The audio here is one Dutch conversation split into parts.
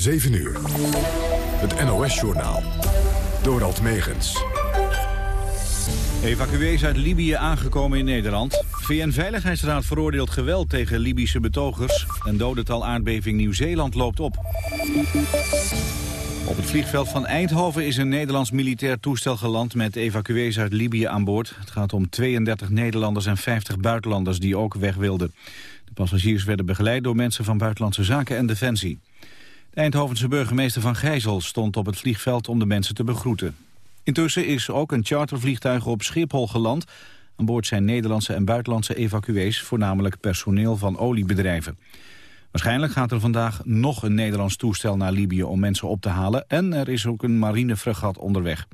7 uur. Het NOS-journaal. Dorald Megens. Evacuees uit Libië aangekomen in Nederland. VN-veiligheidsraad veroordeelt geweld tegen Libische betogers. En dodental aardbeving Nieuw-Zeeland loopt op. Op het vliegveld van Eindhoven is een Nederlands militair toestel geland... met evacuees uit Libië aan boord. Het gaat om 32 Nederlanders en 50 buitenlanders die ook weg wilden. De passagiers werden begeleid door mensen van Buitenlandse Zaken en Defensie. De Eindhovense burgemeester Van Gijzel stond op het vliegveld om de mensen te begroeten. Intussen is ook een chartervliegtuig op Schiphol geland. Aan boord zijn Nederlandse en buitenlandse evacuees, voornamelijk personeel van oliebedrijven. Waarschijnlijk gaat er vandaag nog een Nederlands toestel naar Libië om mensen op te halen en er is ook een marinefregat onderweg.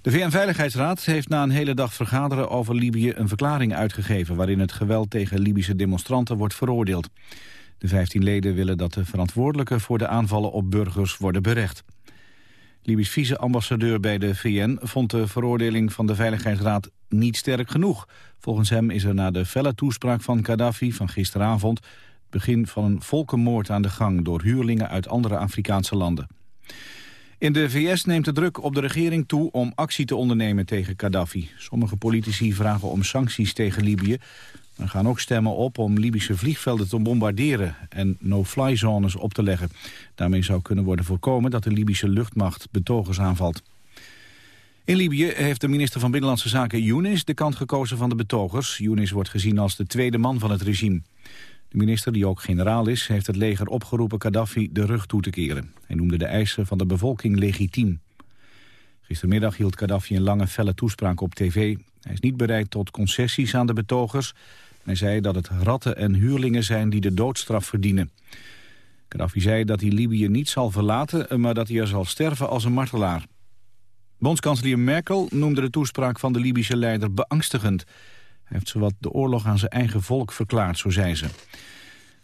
De VN-veiligheidsraad heeft na een hele dag vergaderen over Libië een verklaring uitgegeven waarin het geweld tegen Libische demonstranten wordt veroordeeld. De 15 leden willen dat de verantwoordelijken voor de aanvallen op burgers worden berecht. Libisch vice-ambassadeur bij de VN vond de veroordeling van de Veiligheidsraad niet sterk genoeg. Volgens hem is er na de felle toespraak van Gaddafi van gisteravond... het begin van een volkenmoord aan de gang door huurlingen uit andere Afrikaanse landen. In de VS neemt de druk op de regering toe om actie te ondernemen tegen Gaddafi. Sommige politici vragen om sancties tegen Libië. Er gaan ook stemmen op om Libische vliegvelden te bombarderen en no-fly zones op te leggen. Daarmee zou kunnen worden voorkomen dat de Libische luchtmacht betogers aanvalt. In Libië heeft de minister van Binnenlandse Zaken Younis de kant gekozen van de betogers. Younis wordt gezien als de tweede man van het regime. De minister, die ook generaal is, heeft het leger opgeroepen Gaddafi de rug toe te keren. Hij noemde de eisen van de bevolking legitiem. Gistermiddag hield Gaddafi een lange felle toespraak op tv. Hij is niet bereid tot concessies aan de betogers. Hij zei dat het ratten en huurlingen zijn die de doodstraf verdienen. Gaddafi zei dat hij Libië niet zal verlaten, maar dat hij er zal sterven als een martelaar. Bondskanselier Merkel noemde de toespraak van de Libische leider beangstigend. Hij heeft zowat de oorlog aan zijn eigen volk verklaard, zo zei ze.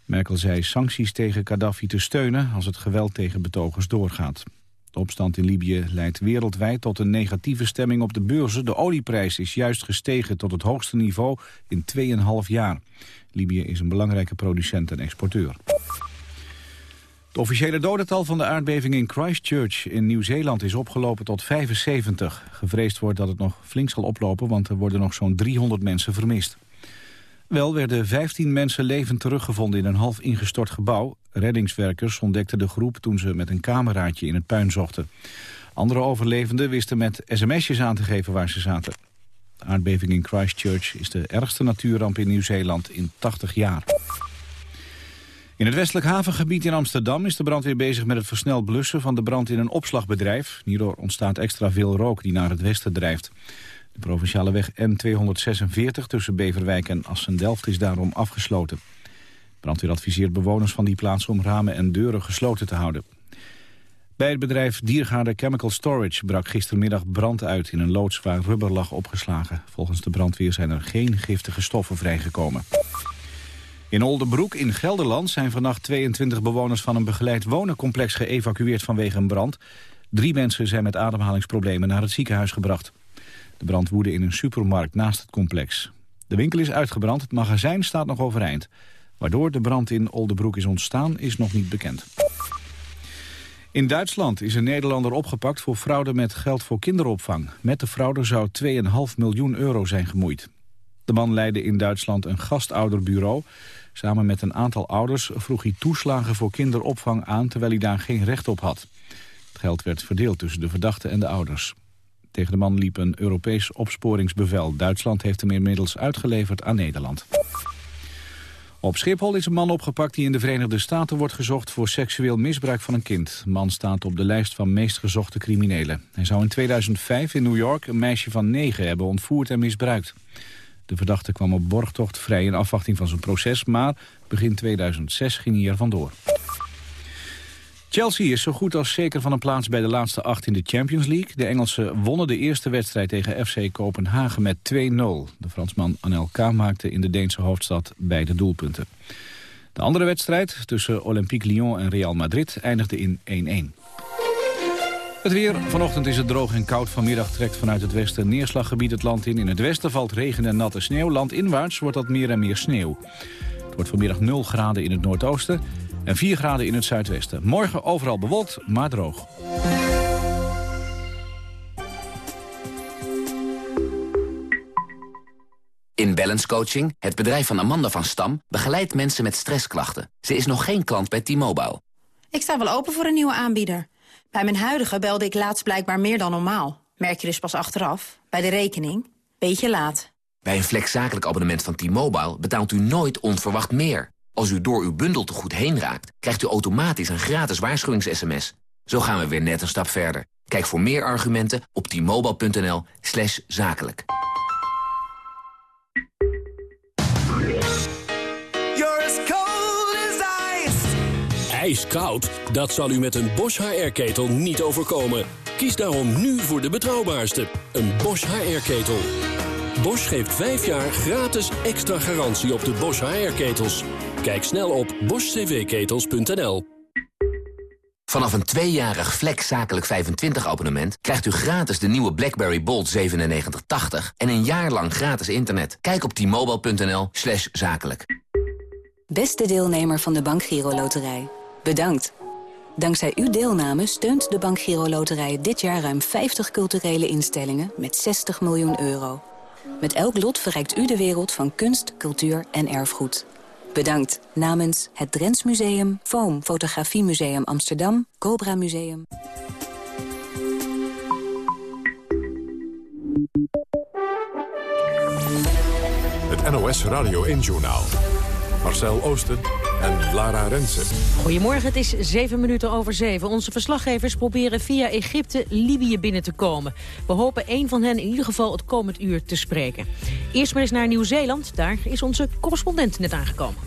Merkel zei sancties tegen Gaddafi te steunen als het geweld tegen betogers doorgaat. De opstand in Libië leidt wereldwijd tot een negatieve stemming op de beurzen. De olieprijs is juist gestegen tot het hoogste niveau in 2,5 jaar. Libië is een belangrijke producent en exporteur. Het officiële dodental van de aardbeving in Christchurch in Nieuw-Zeeland is opgelopen tot 75. Gevreesd wordt dat het nog flink zal oplopen, want er worden nog zo'n 300 mensen vermist. Wel werden 15 mensen levend teruggevonden in een half ingestort gebouw. Reddingswerkers ontdekten de groep toen ze met een cameraatje in het puin zochten. Andere overlevenden wisten met sms'jes aan te geven waar ze zaten. De aardbeving in Christchurch is de ergste natuurramp in Nieuw-Zeeland in 80 jaar. In het westelijk havengebied in Amsterdam is de brandweer bezig met het versneld blussen van de brand in een opslagbedrijf. Hierdoor ontstaat extra veel rook die naar het westen drijft. De provinciale weg N246 tussen Beverwijk en Assen-Delft is daarom afgesloten. Brandweer adviseert bewoners van die plaats om ramen en deuren gesloten te houden. Bij het bedrijf Diergaarde Chemical Storage brak gistermiddag brand uit in een loods waar rubber lag opgeslagen. Volgens de brandweer zijn er geen giftige stoffen vrijgekomen. In Oldenbroek in Gelderland zijn vannacht 22 bewoners van een begeleid wonencomplex geëvacueerd vanwege een brand. Drie mensen zijn met ademhalingsproblemen naar het ziekenhuis gebracht. De brand woedde in een supermarkt naast het complex. De winkel is uitgebrand, het magazijn staat nog overeind. Waardoor de brand in Oldenbroek is ontstaan, is nog niet bekend. In Duitsland is een Nederlander opgepakt voor fraude met geld voor kinderopvang. Met de fraude zou 2,5 miljoen euro zijn gemoeid. De man leidde in Duitsland een gastouderbureau. Samen met een aantal ouders vroeg hij toeslagen voor kinderopvang aan... terwijl hij daar geen recht op had. Het geld werd verdeeld tussen de verdachte en de ouders. Tegen de man liep een Europees opsporingsbevel. Duitsland heeft hem inmiddels uitgeleverd aan Nederland. Op Schiphol is een man opgepakt die in de Verenigde Staten wordt gezocht voor seksueel misbruik van een kind. De man staat op de lijst van meest gezochte criminelen. Hij zou in 2005 in New York een meisje van negen hebben ontvoerd en misbruikt. De verdachte kwam op borgtocht vrij in afwachting van zijn proces, maar begin 2006 ging hij er vandoor. Chelsea is zo goed als zeker van een plaats bij de laatste acht in de Champions League. De Engelsen wonnen de eerste wedstrijd tegen FC Kopenhagen met 2-0. De Fransman Anelka maakte in de Deense hoofdstad beide doelpunten. De andere wedstrijd tussen Olympique Lyon en Real Madrid eindigde in 1-1. Het weer. Vanochtend is het droog en koud. Vanmiddag trekt vanuit het westen neerslaggebied het land in. In het westen valt regen en natte sneeuw. Landinwaarts wordt dat meer en meer sneeuw. Het wordt vanmiddag 0 graden in het noordoosten en 4 graden in het zuidwesten. Morgen overal bewolkt, maar droog. In Balance Coaching, het bedrijf van Amanda van Stam... begeleidt mensen met stressklachten. Ze is nog geen klant bij T-Mobile. Ik sta wel open voor een nieuwe aanbieder. Bij mijn huidige belde ik laatst blijkbaar meer dan normaal. Merk je dus pas achteraf, bij de rekening. Beetje laat. Bij een flexzakelijk abonnement van T-Mobile betaalt u nooit onverwacht meer. Als u door uw bundel te goed heen raakt, krijgt u automatisch een gratis waarschuwings-sms. Zo gaan we weer net een stap verder. Kijk voor meer argumenten op t-mobile.nl slash zakelijk. ijskoud? Dat zal u met een Bosch HR-ketel niet overkomen. Kies daarom nu voor de betrouwbaarste, een Bosch HR-ketel. Bosch geeft 5 jaar gratis extra garantie op de Bosch HR-ketels. Kijk snel op boschcvketels.nl. Vanaf een tweejarig Flex Zakelijk 25 abonnement krijgt u gratis de nieuwe BlackBerry Bold 9780 en een jaar lang gratis internet. Kijk op t-mobile.nl slash zakelijk. Beste deelnemer van de Bank Giro Loterij. Bedankt. Dankzij uw deelname steunt de Bank Giro Loterij dit jaar ruim 50 culturele instellingen met 60 miljoen euro. Met elk lot verrijkt u de wereld van kunst, cultuur en erfgoed. Bedankt namens het Drents Museum, Foam Fotografiemuseum Amsterdam, Cobra Museum. Het NOS Radio 1 Journaal. Marcel Oosten en Lara Rensen. Goedemorgen, het is zeven minuten over zeven. Onze verslaggevers proberen via Egypte Libië binnen te komen. We hopen één van hen in ieder geval het komend uur te spreken. Eerst maar eens naar Nieuw-Zeeland. Daar is onze correspondent net aangekomen.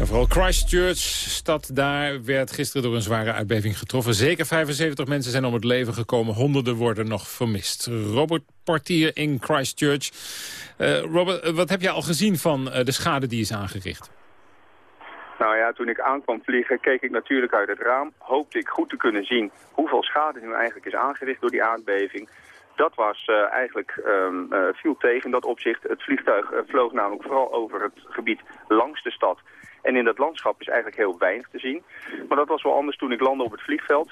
En vooral Christchurch, stad daar, werd gisteren door een zware aardbeving getroffen. Zeker 75 mensen zijn om het leven gekomen. Honderden worden nog vermist. Robert Portier in Christchurch. Uh, Robert, wat heb je al gezien van uh, de schade die is aangericht? Nou ja, toen ik aankwam vliegen, keek ik natuurlijk uit het raam. Hoopte ik goed te kunnen zien hoeveel schade nu eigenlijk is aangericht door die aardbeving. Dat was eigenlijk, um, viel tegen in dat opzicht. Het vliegtuig vloog namelijk vooral over het gebied langs de stad. En in dat landschap is eigenlijk heel weinig te zien. Maar dat was wel anders toen ik landde op het vliegveld.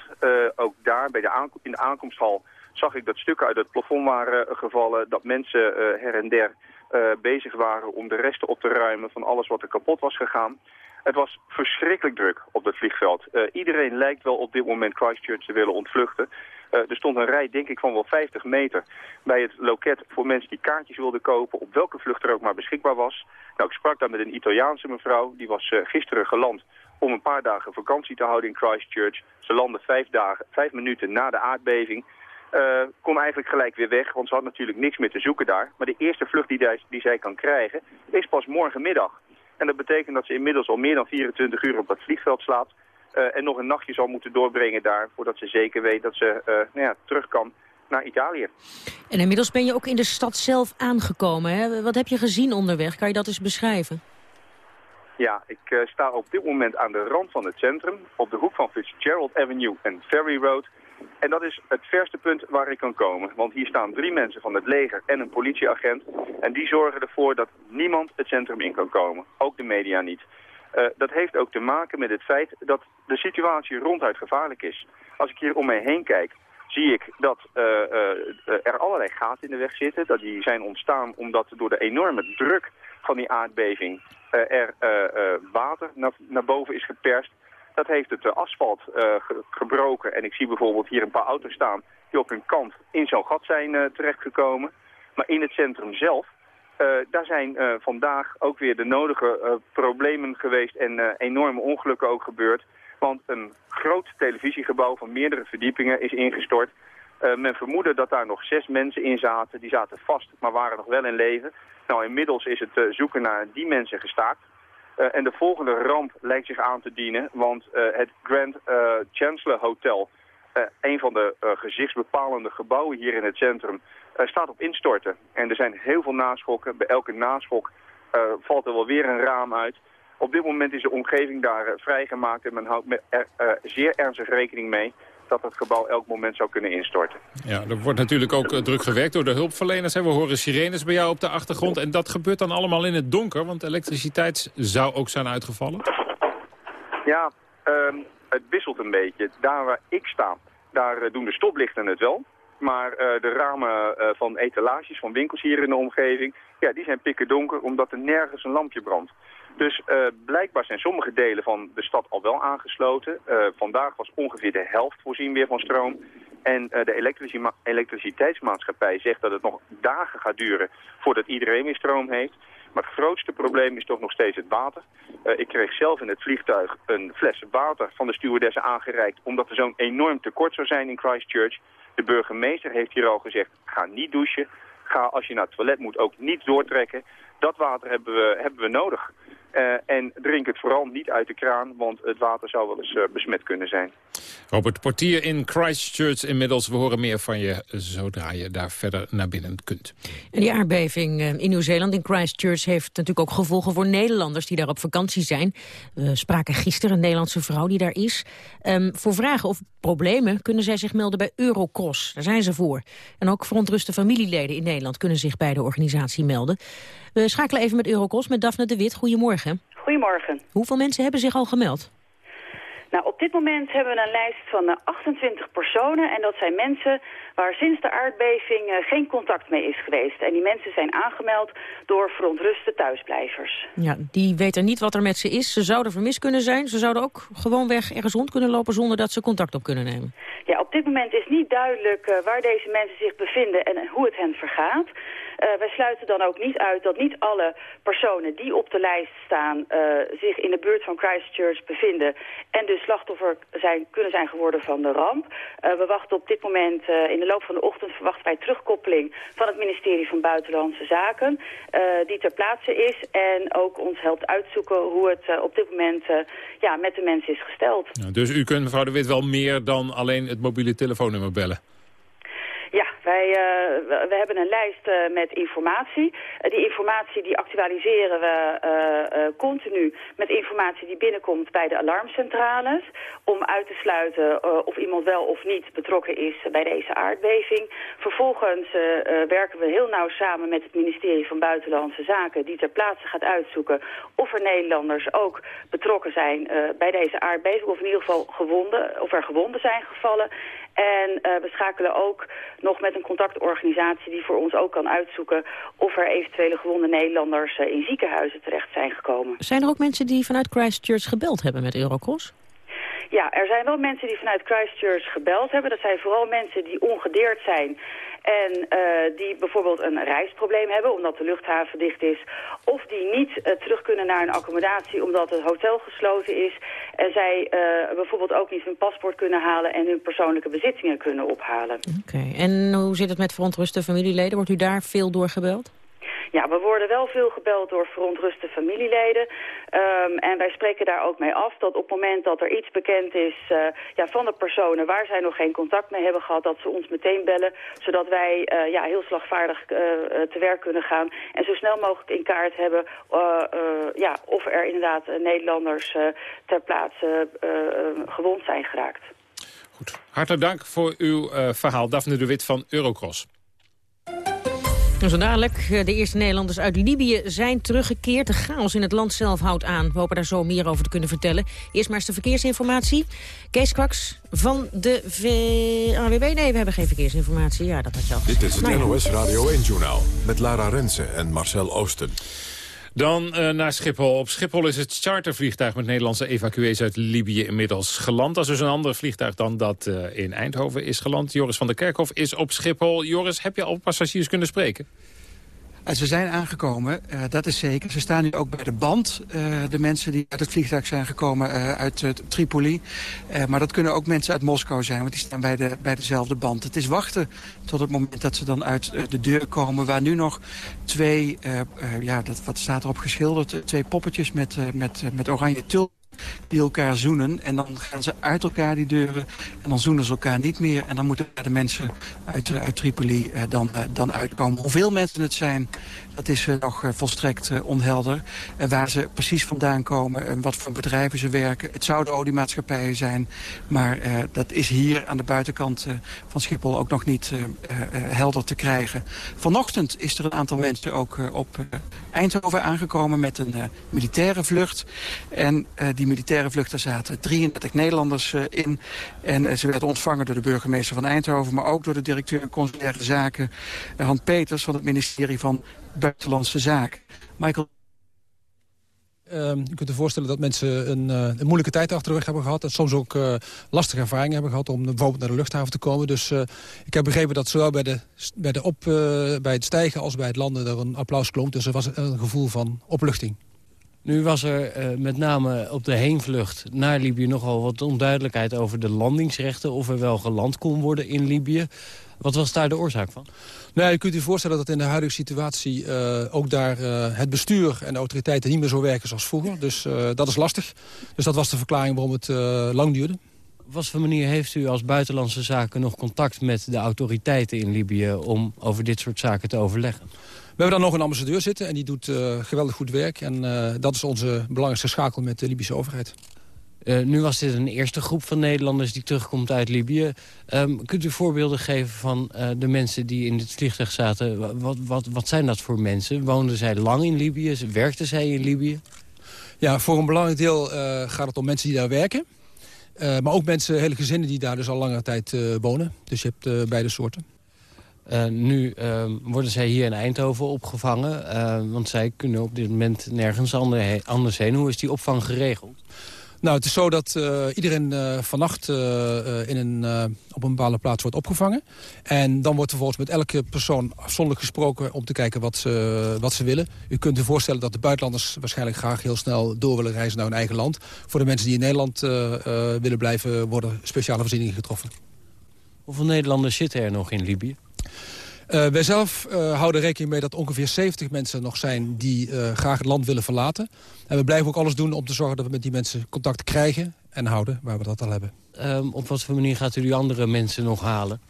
Ook daar bij de in de aankomsthal zag ik dat stukken uit het plafond waren gevallen. Dat mensen uh, her en der uh, bezig waren om de resten op te ruimen van alles wat er kapot was gegaan. Het was verschrikkelijk druk op dat vliegveld. Iedereen lijkt wel op dit moment Christchurch te willen ontvluchten. Er stond een rij, denk ik, van wel 50 meter bij het loket voor mensen die kaartjes wilden kopen, op welke vlucht er ook maar beschikbaar was. Nou, ik sprak daar met een Italiaanse mevrouw, die was gisteren geland om een paar dagen vakantie te houden in Christchurch. Ze landde vijf, dagen, vijf minuten na de aardbeving. Uh, kon eigenlijk gelijk weer weg, want ze had natuurlijk niks meer te zoeken daar. Maar de eerste vlucht die, die zij kan krijgen is pas morgenmiddag. En dat betekent dat ze inmiddels al meer dan 24 uur op dat vliegveld slaat. Uh, en nog een nachtje zal moeten doorbrengen daar... voordat ze zeker weet dat ze uh, nou ja, terug kan naar Italië. En inmiddels ben je ook in de stad zelf aangekomen. Hè? Wat heb je gezien onderweg? Kan je dat eens beschrijven? Ja, ik sta op dit moment aan de rand van het centrum... op de hoek van Fitzgerald Avenue en Ferry Road... En dat is het verste punt waar ik kan komen. Want hier staan drie mensen van het leger en een politieagent. En die zorgen ervoor dat niemand het centrum in kan komen. Ook de media niet. Uh, dat heeft ook te maken met het feit dat de situatie ronduit gevaarlijk is. Als ik hier om mij heen kijk, zie ik dat uh, uh, er allerlei gaten in de weg zitten. Dat die zijn ontstaan omdat door de enorme druk van die aardbeving er water naar, naar boven is geperst. Dat heeft het asfalt ge gebroken. En ik zie bijvoorbeeld hier een paar auto's staan die op hun kant in zo'n gat zijn terechtgekomen. Maar in het centrum zelf uh, daar zijn vandaag ook weer de nodige problemen geweest en enorme ongelukken ook gebeurd. Want een groot televisiegebouw van meerdere verdiepingen is ingestort. men vermoedde dat daar nog zes mensen in zaten. Die zaten vast, maar waren nog wel in leven. Nou, inmiddels is het zoeken naar die mensen gestaakt. En de volgende ramp lijkt zich aan te dienen, want het Grand Chancellor Hotel... een van de gezichtsbepalende gebouwen hier in het centrum staat op instorten. En er zijn heel veel naschokken. Bij elke naschok valt er wel weer een raam uit. Op dit moment is de omgeving daar vrijgemaakt en men houdt er, zeer ernstig rekening mee dat het gebouw elk moment zou kunnen instorten. Ja, er wordt natuurlijk ook druk gewerkt door de hulpverleners. We horen sirenes bij jou op de achtergrond. En dat gebeurt dan allemaal in het donker, want elektriciteit zou ook zijn uitgevallen. Ja, ehm, het wisselt een beetje. Daar waar ik sta, daar doen de stoplichten het wel. Maar uh, de ramen uh, van etalages, van winkels hier in de omgeving, ja, die zijn pikken donker omdat er nergens een lampje brandt. Dus uh, blijkbaar zijn sommige delen van de stad al wel aangesloten. vandaag was ongeveer de helft voorzien weer van stroom. En de elektriciteitsmaatschappij zegt dat het nog dagen gaat duren voordat iedereen weer stroom heeft. Maar het grootste probleem is toch nog steeds het water. Ik kreeg zelf in het vliegtuig een fles water van de stewardessen aangereikt... omdat er zo'n enorm tekort zou zijn in Christchurch. De burgemeester heeft hier al gezegd, ga niet douchen. Ga als je naar het toilet moet ook niet doortrekken. Dat water hebben we, hebben we nodig. Uh, en drink het vooral niet uit de kraan, want het water zou wel eens uh, besmet kunnen zijn. Robert Portier in Christchurch inmiddels. We horen meer van je zodra je daar verder naar binnen kunt. En die aardbeving eh, in Nieuw-Zeeland, in Christchurch... heeft natuurlijk ook gevolgen voor Nederlanders die daar op vakantie zijn. We spraken gisteren een Nederlandse vrouw die daar is. Um, voor vragen of problemen kunnen zij zich melden bij Eurocross. Daar zijn ze voor. En ook verontruste familieleden in Nederland kunnen zich bij de organisatie melden. We schakelen even met Eurocross, met Daphne de Wit. Goedemorgen. Goedemorgen. Hoeveel mensen hebben zich al gemeld? Nou, op dit moment hebben we een lijst van 28 eh, personen. En dat zijn mensen waar sinds de aardbeving uh, geen contact mee is geweest. En die mensen zijn aangemeld door verontruste thuisblijvers. Ja, die weten niet wat er met ze is. Ze zouden vermist kunnen zijn. Ze zouden ook gewoon weg ergens rond kunnen lopen zonder dat ze contact op kunnen nemen. Ja, op dit moment is niet duidelijk waar deze mensen zich bevinden en hoe het hen vergaat. Uh, wij sluiten dan ook niet uit dat niet alle personen die op de lijst staan uh, zich in de buurt van Christchurch bevinden en dus slachtoffer zijn, kunnen zijn geworden van de ramp. Uh, we wachten op dit moment, in de loop van de ochtend verwachten wij terugkoppeling van het ministerie van Buitenlandse Zaken die ter plaatse is en ook ons helpt uitzoeken hoe het op dit moment ja, met de mensen is gesteld. Dus u kunt mevrouw de Wit wel meer dan alleen het mobiele telefoonnummer bellen? Wij uh, we hebben een lijst uh, met informatie. Uh, die informatie die actualiseren we continu met informatie die binnenkomt bij de alarmcentrales. Om uit te sluiten of iemand wel of niet betrokken is bij deze aardbeving. Vervolgens werken we heel nauw samen met het ministerie van Buitenlandse Zaken. Die ter plaatse gaat uitzoeken of er Nederlanders ook betrokken zijn bij deze aardbeving. Of in ieder geval gewonden, of er gewonden zijn gevallen. En uh, we schakelen ook nog met een contactorganisatie die voor ons ook kan uitzoeken of er eventuele gewonde Nederlanders uh, in ziekenhuizen terecht zijn gekomen. Zijn er ook mensen die vanuit Christchurch gebeld hebben met Eurocross? Ja, er zijn wel mensen die vanuit Christchurch gebeld hebben. Dat zijn vooral mensen die ongedeerd zijn en uh, die bijvoorbeeld een reisprobleem hebben omdat de luchthaven dicht is. Of die niet uh, terug kunnen naar een accommodatie omdat het hotel gesloten is. En zij uh, bijvoorbeeld ook niet hun paspoort kunnen halen en hun persoonlijke bezittingen kunnen ophalen. Oké, en hoe zit het met verontruste familieleden? Wordt u daar veel doorgebeld? Ja, we worden wel veel gebeld door verontruste familieleden. Um, en wij spreken daar ook mee af dat op het moment dat er iets bekend is uh, ja, van de personen waar zij nog geen contact mee hebben gehad, dat ze ons meteen bellen, zodat wij uh, ja, heel slagvaardig uh, te werk kunnen gaan en zo snel mogelijk in kaart hebben ja, of er inderdaad Nederlanders ter plaatse gewond zijn geraakt. Goed. Hartelijk dank voor uw verhaal, Daphne de Wit van Eurocross. Zo dadelijk, eh, de eerste Nederlanders uit Libië zijn teruggekeerd. De chaos in het land zelf houdt aan. We hopen daar zo meer over te kunnen vertellen. Eerst maar eens de verkeersinformatie. Kees Kwaks van de v... AWB. Nee, we hebben geen verkeersinformatie. Ja, dat had je al Dit is het nou ja. NOS Radio 1-journaal met Lara Rensen en Marcel Oosten. Dan uh, naar Schiphol. Op Schiphol is het chartervliegtuig met Nederlandse evacuees uit Libië inmiddels geland. Dat is dus een ander vliegtuig dan dat uh, in Eindhoven is geland. Joris van der Kerkhof is op Schiphol. Joris, heb je al passagiers kunnen spreken? Ze zijn aangekomen, uh, dat is zeker. Ze staan nu ook bij de band. Uh, de mensen die uit het vliegtuig zijn gekomen uh, uit Tripoli. maar dat kunnen ook mensen uit Moskou zijn, want die staan bij, de, bij dezelfde band. Het is wachten tot het moment dat ze dan uit de deur komen... waar nu nog twee, ja, dat, wat staat erop geschilderd... twee poppetjes met, met, met oranje tul die elkaar zoenen. En dan gaan ze uit elkaar die deuren en dan zoenen ze elkaar niet meer. En dan moeten de mensen uit, Tripoli dan, dan uitkomen. Hoeveel mensen het zijn, dat is nog volstrekt onhelder. En waar ze precies vandaan komen en wat voor bedrijven ze werken. Het zouden oliemaatschappijen zijn, maar dat is hier aan de buitenkant van Schiphol ook nog niet helder te krijgen. Vanochtend is er een aantal mensen ook op Eindhoven aangekomen met een militaire vlucht. En die militaire vlucht, daar zaten 33 Nederlanders in. En ze werden ontvangen door de burgemeester van Eindhoven... maar ook door de directeur consulaire zaken, Han Peters... van het ministerie van Buitenlandse Zaken. Michael... Uh, je kunt je voorstellen dat mensen een, uh, een, moeilijke tijd achter de rug hebben gehad. En soms ook uh, lastige ervaringen hebben gehad om bijvoorbeeld naar de luchthaven te komen. Dus uh, ik heb begrepen dat zowel bij, de, bij, de op, bij het stijgen als bij het landen er een applaus klonk. Dus er was een gevoel van opluchting. Nu was er met name op de heenvlucht naar Libië nogal wat onduidelijkheid over de landingsrechten. Of er wel geland kon worden in Libië. Wat was daar de oorzaak van? Nou, je kunt je voorstellen dat in de huidige situatie uh, ook daar uh, het bestuur en de autoriteiten niet meer zo werken zoals vroeger. Dus uh, dat is lastig. Dus dat was de verklaring waarom het lang duurde. Op wat voor manier heeft u als buitenlandse zaken nog contact met de autoriteiten in Libië om over dit soort zaken te overleggen? We hebben dan nog een ambassadeur zitten en die doet geweldig goed werk. En dat is onze belangrijkste schakel met de Libische overheid. Uh, nu was dit een eerste groep van Nederlanders die terugkomt uit Libië. Um, kunt u voorbeelden geven van uh, de mensen die in dit vliegtuig zaten? Wat, wat, wat zijn dat voor mensen? Woonden zij lang in Libië? Werkten zij in Libië? Ja, voor een belangrijk deel uh, gaat het om mensen die daar werken. maar ook mensen, hele gezinnen die daar dus al langere tijd wonen. Dus je hebt beide soorten. nu ehm, worden zij hier in Eindhoven opgevangen. want zij kunnen op dit moment nergens anders heen. Hoe is die opvang geregeld? Nou, het is zo dat uh, iedereen uh, vannacht uh, in een, op een bepaalde plaats wordt opgevangen. En dan wordt vervolgens met elke persoon afzonderlijk gesproken... om te kijken wat ze, wat ze willen. U kunt u voorstellen dat de buitenlanders waarschijnlijk graag heel snel door willen reizen naar hun eigen land. Voor de mensen die in Nederland willen blijven worden speciale voorzieningen getroffen. Hoeveel Nederlanders zitten er nog in Libië? Uh, wij zelf uh, houden rekening mee dat ongeveer 70 mensen nog zijn... die uh, graag het land willen verlaten. En we blijven ook alles doen om te zorgen dat we met die mensen contact krijgen... en houden, waar we dat al hebben. Um, op wat voor manier gaat u die andere mensen nog halen?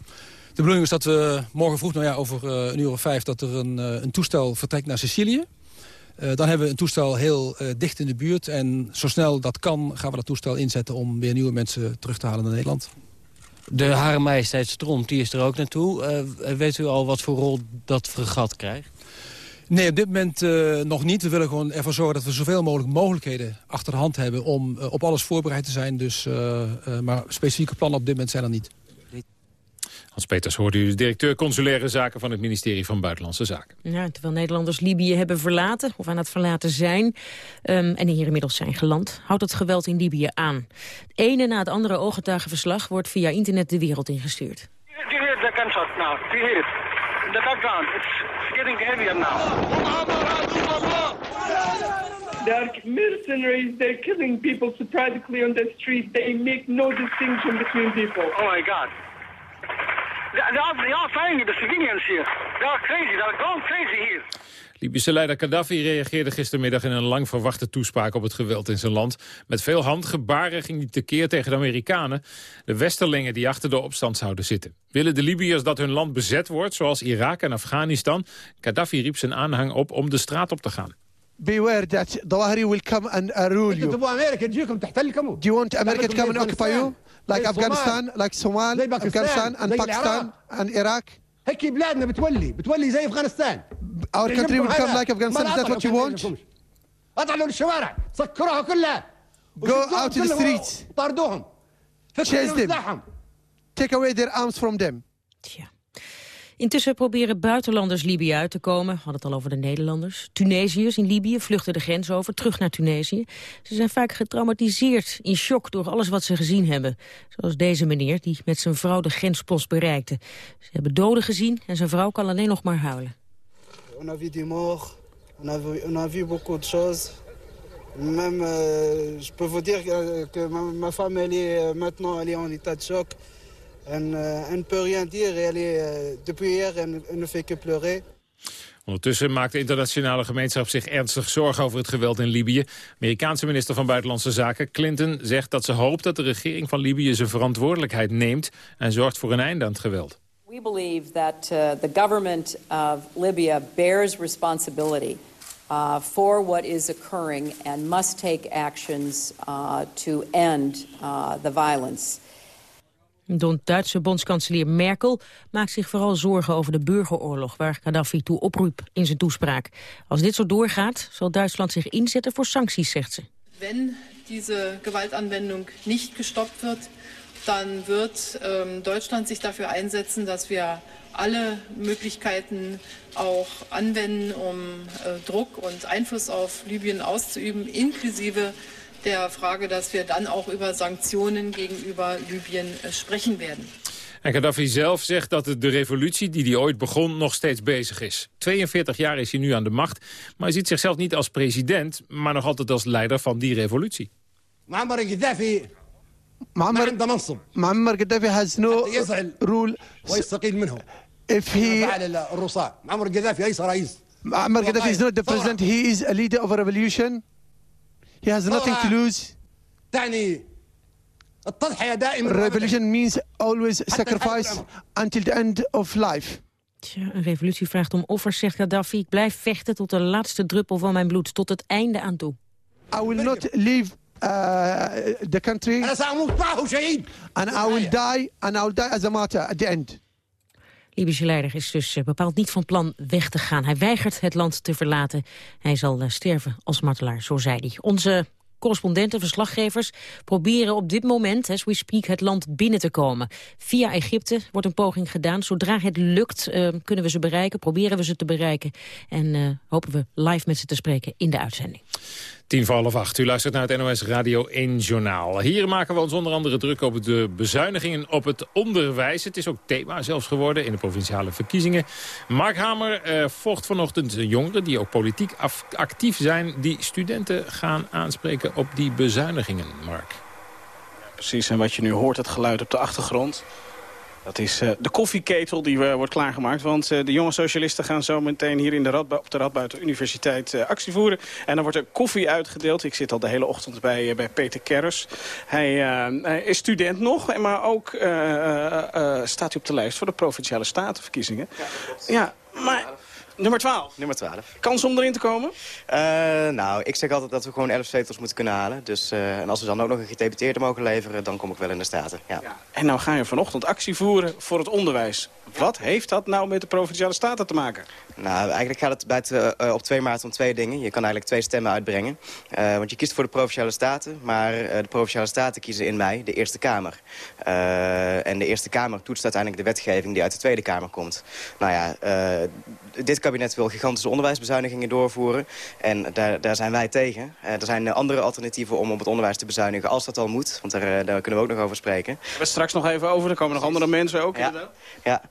De bedoeling is dat we morgen vroeg, nou ja, over een uur of vijf... dat er een, een toestel vertrekt naar Sicilië. dan hebben we een toestel heel dicht in de buurt. En zo snel dat kan gaan we dat toestel inzetten... om weer nieuwe mensen terug te halen naar Nederland. De Hare Majesteit die is er ook naartoe. Uh, weet u al wat voor rol dat fregat krijgt? Nee, op dit moment uh, nog niet. We willen gewoon ervoor zorgen dat we zoveel mogelijk mogelijkheden achter de hand hebben... om uh, op alles voorbereid te zijn. Dus, maar specifieke plannen op dit moment zijn er niet. Hans Peters hoorde u de directeur consulaire zaken van het ministerie van Buitenlandse Zaken. Ja, terwijl Nederlanders Libië hebben verlaten of aan het verlaten zijn um, en hier inmiddels zijn geland, houdt het geweld in Libië aan. Het ene na het andere ooggetuigenverslag wordt via internet de wereld ingestuurd. You hear the gunshot now. You hear it. In the background, it's getting heavier now. They are mercenaries. They're killing people clear on the street. They make no distinction between people. Oh my God. They are fighting the civilians. They are crazy. Are going crazy here. Libische leider Gaddafi reageerde gistermiddag in een lang verwachte toespraak op het geweld in zijn land. Met veel handgebaren ging hij tekeer tegen de Amerikanen, de westerlingen die achter de opstand zouden zitten. Willen de Libiërs dat hun land bezet wordt, zoals Irak en Afghanistan? Gaddafi riep zijn aanhang op om de straat op te gaan. Beware that Dawahiri will come and rule you. Do you want America to come and occupy you? like Afghanistan, like Somalia, Afghanistan and Pakistan and Iraq. هيك بلادنا بتولي بتولي زي افغانستان Our country will come like Afghanistan. Is that what you want? اطلعوا للشوارع سكروها كلها Go out to the streets. طاردوهم Chase them. Take away their arms from them. Tja. Intussen proberen buitenlanders Libië uit te komen. We hadden het al over de Nederlanders. Tunesiërs in Libië vluchten de grens over, terug naar Tunesië. Ze zijn vaak getraumatiseerd, in shock door alles wat ze gezien hebben. Zoals deze meneer, die met zijn vrouw de grenspost bereikte. Ze hebben doden gezien en zijn vrouw kan alleen nog maar huilen. On a vu des morts, on a vu, beaucoup de choses. Même, euh, je peux vous dire que, ma, ma femme, elle est euh, maintenant elle est en état de choc. En uh, ne peut rien dire. Elle est, uh, depuis hier, elle ne fait que pleurer. Ondertussen maakt de internationale gemeenschap zich ernstig zorgen over het geweld in Libië. Amerikaanse minister van Buitenlandse Zaken Clinton zegt dat ze hoopt dat de regering van Libië zijn verantwoordelijkheid neemt en zorgt voor een einde aan het geweld. We believe that uh, the government of Libya bears responsibility uh, for what is occurring and must take actions uh, to end uh, the violence. De Duitse bondskanselier Merkel maakt zich vooral zorgen over de burgeroorlog... waar Gaddafi toe oproep in zijn toespraak. Als dit zo doorgaat, zal Duitsland zich inzetten voor sancties, zegt ze. Wenn diese Gewaltanwendung nicht gestoppt wird, dann wird ähm, Deutschland sich dafür einsetzen, dass wir alle Möglichkeiten auch anwenden, um äh, Druck und Einfluss auf Libyen auszuüben, inklusive der Frage, dass wir dann auch über Sanktionen gegenüber Libyen äh, sprechen werden. En Gaddafi zelf zegt dat de revolutie die hij ooit begon nog steeds bezig is. 42 jaar is hij nu aan de macht, maar hij ziet zichzelf niet als president... maar nog altijd als leider van die revolutie. معمر القذافي معمر معمر Gaddafi has no يزعل rule ويستقيل منه if he فعل الرصاع معمر القذافي ليس رئيس Muammar Gaddafi is not the president he is a leader of a revolution He has nothing to lose. Revolution means always sacrifice until the end of life. Tja, een revolutie vraagt om offers, zegt Gaddafi. Ik blijf vechten tot de laatste druppel van mijn bloed, tot het einde aan toe. I will not leave uh, the country. And I will die, and I will die as a martyr at the end. Libische leider is dus eh, bepaald niet van plan weg te gaan. Hij weigert het land te verlaten. Hij zal eh, sterven als martelaar, zo zei hij. Onze correspondenten, verslaggevers proberen op dit moment, as we speak, het land binnen te komen. Via Egypte wordt een poging gedaan. Zodra het lukt, eh, kunnen we ze bereiken, proberen we ze te bereiken. En hopen we live met ze te spreken in de uitzending. Tien voor half acht. U luistert naar het NOS Radio 1 Journaal. Hier maken we ons onder andere druk op de bezuinigingen op het onderwijs. Het is ook thema zelfs geworden in de provinciale verkiezingen. Mark Hamer eh, vocht vanochtend jongeren die ook politiek actief zijn... die studenten gaan aanspreken op die bezuinigingen, Mark. Precies, en wat je nu hoort, het geluid op de achtergrond... dat is eh, de koffieketel die eh, wordt klaargemaakt. Want eh, de jonge socialisten gaan zo meteen hier in de op de Radboud Universiteit actie voeren. En dan wordt er koffie uitgedeeld. Ik zit al de hele ochtend bij, bij Peter Kerris. Hij, hij is student nog, maar ook staat hij op de lijst... voor de Provinciale Statenverkiezingen. Ja, maar... Nummer 12. Nummer 12. Kans om erin te komen? Eh, nou, ik zeg altijd dat we gewoon 11 zetels moeten kunnen halen. Dus, eh, en als we dan ook nog een gedeputeerde mogen leveren, dan kom ik wel in de Staten. Ja. En nou ga je vanochtend actie voeren voor het onderwijs. Wat heeft dat nou met de Provinciale Staten te maken? Nou, eigenlijk gaat het bij het, eh, op 2 maart om twee dingen. Je kan eigenlijk twee stemmen uitbrengen. Eh, want je kiest voor de Provinciale Staten, maar eh, de Provinciale Staten kiezen in mei de Eerste Kamer. En de Eerste Kamer toetst uiteindelijk de wetgeving die uit de Tweede Kamer komt. Nou ja, dit kabinet wil gigantische onderwijsbezuinigingen doorvoeren. En daar, daar zijn wij tegen. Er zijn andere alternatieven om op het onderwijs te bezuinigen, als dat al moet. Want daar, daar kunnen we ook nog over spreken. We straks nog even over. Er komen nog andere mensen ook. Ja. inderdaad. Ja,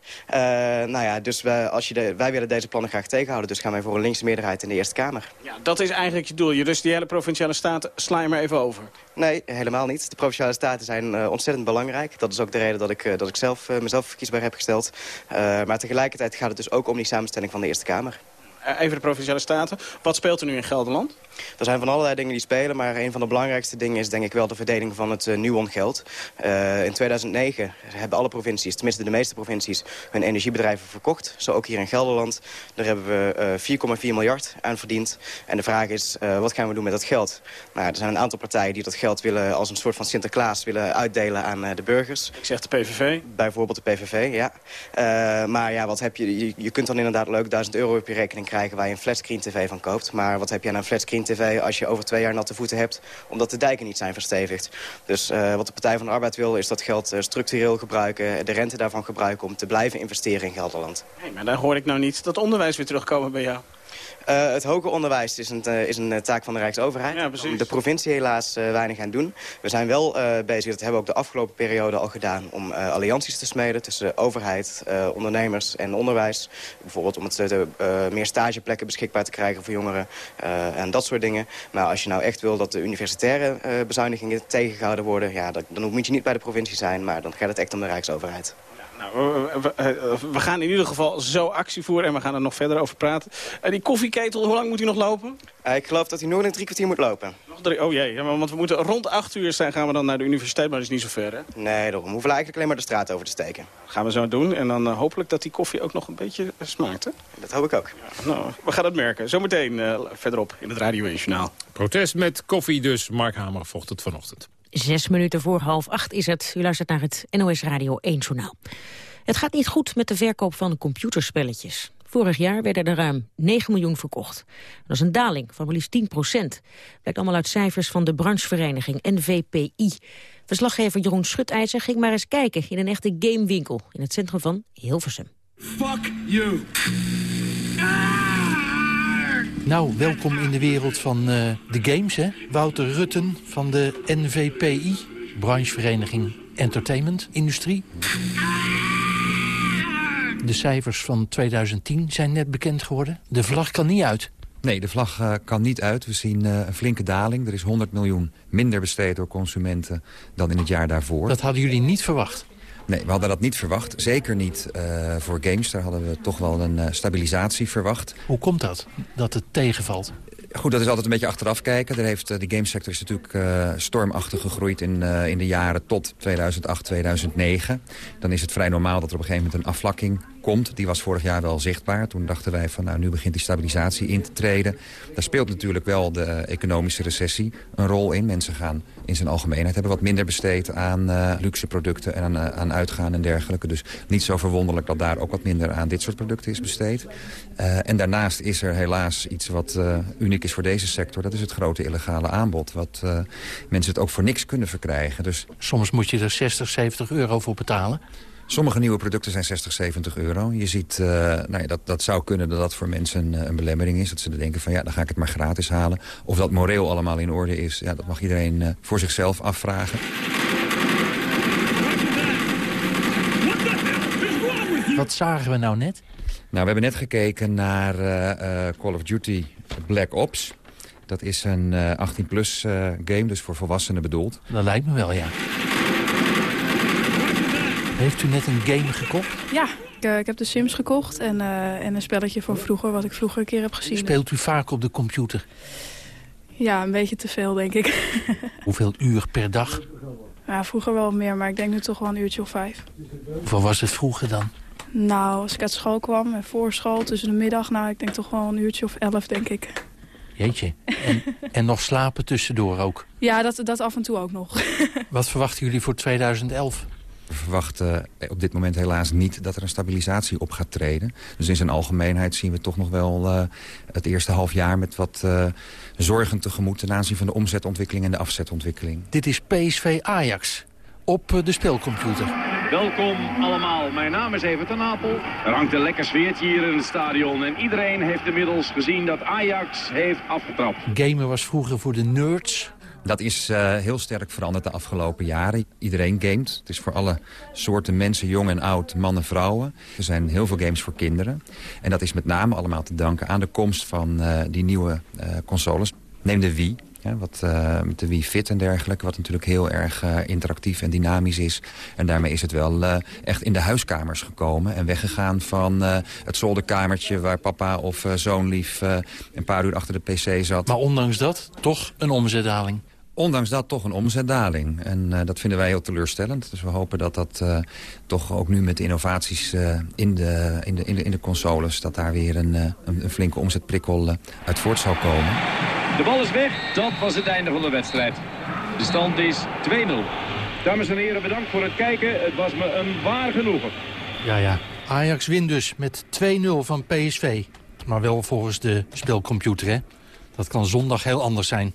nou ja, dus wij, als je de, wij willen deze plannen graag tegenhouden. Dus gaan wij voor een linkse meerderheid in de Eerste Kamer. Ja, dat is eigenlijk je doel. Je dus die hele Provinciale Staten sla je maar even over. Nee, helemaal niet. De Provinciale Staten zijn eh, ontzettend belangrijk. Dat is ook de reden dat ik, eh, dat ik zelf, eh, mezelf verkiesbaar heb gesteld. Eh, maar tegelijkertijd gaat het dus ook om die samenstelling van de Eerste Kamer. Eh, even de Provinciale Staten. Wat speelt er nu in Gelderland? Er zijn van allerlei dingen die spelen, maar een van de belangrijkste dingen is denk ik wel de verdeling van het uh, Nuon-geld. Eh, in 2009 hebben alle provincies, tenminste de meeste provincies, hun energiebedrijven verkocht. Zo ook hier in Gelderland. Daar hebben we eh, 4,4 miljard aan verdiend. En de vraag is, eh, wat gaan we doen met dat geld? Nou, er zijn een aantal partijen die dat geld willen als een soort van Sinterklaas willen uitdelen aan eh, de burgers. Ik zeg de PVV. Bijvoorbeeld de PVV, ja. Eh, maar ja, wat heb je, je? Je kunt dan inderdaad leuk 1000 euro op je rekening krijgen waar je een flatscreen tv van koopt. Maar wat heb je aan een flatscreen tv als je over twee jaar natte voeten hebt omdat de dijken niet zijn verstevigd? Dus eh, wat de Partij van de Arbeid wil is dat geld eh, structureel gebruiken, de rente daarvan gebruiken om te blijven investeren in Gelderland. Nee, maar daar hoor ik nou niet dat onderwijs weer terugkomen bij jou. Eh, het hoger onderwijs is een, eh, is een eh, taak van de Rijksoverheid. De provincie helaas weinig aan doen. We zijn wel bezig, dat hebben we ook de afgelopen periode al gedaan... om allianties te smeden tussen overheid, ondernemers en onderwijs. Bijvoorbeeld om het, meer stageplekken beschikbaar te krijgen voor jongeren. en dat soort dingen. Maar als je nou echt wil dat de universitaire bezuinigingen tegengehouden worden... Ja, dat, dan moet je niet bij de provincie zijn, maar dan gaat het echt om de Rijksoverheid. Nou, we, we- eh, we gaan in ieder geval zo actie voeren en we gaan er nog verder over praten. Eh, die koffieketel, hoe lang moet hij nog lopen? Eh, ik geloof dat hij nog een drie kwartier moet lopen. Nog drie, oh jee, want we moeten rond 8 uur zijn, gaan we dan naar de universiteit, maar dat is niet zo ver, hè? Nee, daarom hoeven we eigenlijk alleen maar de straat over te steken. Gaan we zo doen en dan eh, hopelijk dat die koffie ook nog een beetje eh, smaakt, hè? Dat hoop ik ook. Nou, we gaan het merken. Zometeen eh, verderop in het Radio 1 Journaal. Protest met koffie dus. Mark Hamer vocht het vanochtend. Zes minuten voor half acht is het. U luistert naar het NOS Radio 1 journaal. Het gaat niet goed met de verkoop van computerspelletjes. Vorig jaar werden er ruim 9 miljoen verkocht. Dat is een daling van maar liefst 10 procent. Blijkt allemaal uit cijfers van de branchevereniging NVPI. Verslaggever Jeroen Schutijzer ging maar eens kijken in een echte gamewinkel in het centrum van Hilversum. Fuck you. Nou, welkom in de wereld van eh, de games, hè? Wouter Rutten van de NVPI, branchevereniging Entertainment Industrie. De cijfers van 2010 zijn net bekend geworden. De vlag kan niet uit. Nee, de vlag eh, kan niet uit. We zien eh, een flinke daling. Er is 100 miljoen minder besteed door consumenten dan in het jaar daarvoor. Dat hadden jullie niet verwacht? Nee, we hadden dat niet verwacht. Zeker niet eh, voor games. Daar hadden we toch wel een eh, stabilisatie verwacht. Hoe komt dat, dat het tegenvalt? Goed, dat is altijd een beetje achteraf kijken. Er heeft, eh, de gamesector is natuurlijk stormachtig gegroeid in, in de jaren tot 2008, 2009. Dan is het vrij normaal dat er op een gegeven moment een afvlakking komt. Die was vorig jaar wel zichtbaar. Toen dachten wij van nou, nu begint die stabilisatie in te treden. Daar speelt natuurlijk wel de economische recessie een rol in. Mensen gaan in zijn algemeenheid hebben wat minder besteed aan eh, luxe producten en aan, eh, aan uitgaan en dergelijke. Dus niet zo verwonderlijk dat daar ook wat minder aan dit soort producten is besteed. Eh, en daarnaast is er helaas iets wat uniek is voor deze sector. Dat is het grote illegale aanbod. Wat mensen het ook voor niks kunnen verkrijgen. Dus Soms moet je er 60, 70 euro voor betalen. Sommige nieuwe producten zijn 60, 70 euro. Je ziet, eh, nou ja, dat, dat zou kunnen dat dat voor mensen een, een belemmering is. Dat ze denken van ja, dan ga ik het maar gratis halen. Of dat moreel allemaal in orde is, ja, dat mag iedereen eh, voor zichzelf afvragen. Wat zagen we nou net? Nou, we hebben net gekeken naar eh, eh, Call of Duty Black Ops. Dat is een 18-plus game, dus voor volwassenen bedoeld. Dat lijkt me wel, ja. Heeft u net een game gekocht? Ja, ik, eh, ik heb de Sims gekocht en, eh, en een spelletje van vroeger, wat ik vroeger een keer heb gezien. Speelt u vaak op de computer? Ja, een beetje te veel, denk ik. Hoeveel uur per dag? ja, vroeger wel meer, maar ik denk nu toch wel een uurtje of vijf. Hoeveel was het vroeger dan? Nou, als ik uit school kwam en voor school tussen de middag, nou, ik denk toch wel een uurtje of elf, denk ik. Jeetje. En, en nog slapen tussendoor ook. Ja, dat, dat af en toe ook nog. Wat verwachten jullie voor 2011? We verwachten op dit moment helaas niet dat er een stabilisatie op gaat treden. Dus in zijn algemeenheid zien we toch nog wel eh, het eerste half jaar... met wat eh, zorgen tegemoet ten aanzien van de omzetontwikkeling en de afzetontwikkeling. Dit is PSV Ajax op eh, de speelcomputer. Welkom allemaal, mijn naam is Evert ten Apel. Er hangt een lekker sfeertje hier in het stadion en iedereen heeft inmiddels gezien dat Ajax heeft afgetrapt. Gamen was vroeger voor de nerds. Dat is eh, heel sterk veranderd de afgelopen jaren. Iedereen gamet. Het is voor alle soorten mensen, jong en oud, mannen, vrouwen. Er zijn heel veel games voor kinderen. En dat is met name allemaal te danken aan de komst van eh, die nieuwe eh, consoles. Neem de Wii. Wat, met de Wii Fit en dergelijke, wat natuurlijk heel erg interactief en dynamisch is. En daarmee is het wel echt in de huiskamers gekomen en weggegaan van het zolderkamertje waar papa of zoon lief een paar uur achter de pc zat. Maar ondanks dat, toch een omzetdaling. Ondanks dat toch een omzetdaling. En eh, dat vinden wij heel teleurstellend. Dus we hopen dat dat eh, toch ook nu met de innovaties eh, in, de, in, de, in, de, in de consoles... dat daar weer een, een, een flinke omzetprikkel uit voort zal komen. De bal is weg, dat was het einde van de wedstrijd. De stand is 2-0. Dames en heren, bedankt voor het kijken. Het was me een waar genoegen. Ja, ja. Ajax wint dus met 2-0 van PSV. Maar wel volgens de speelcomputer, hè. Dat kan zondag heel anders zijn.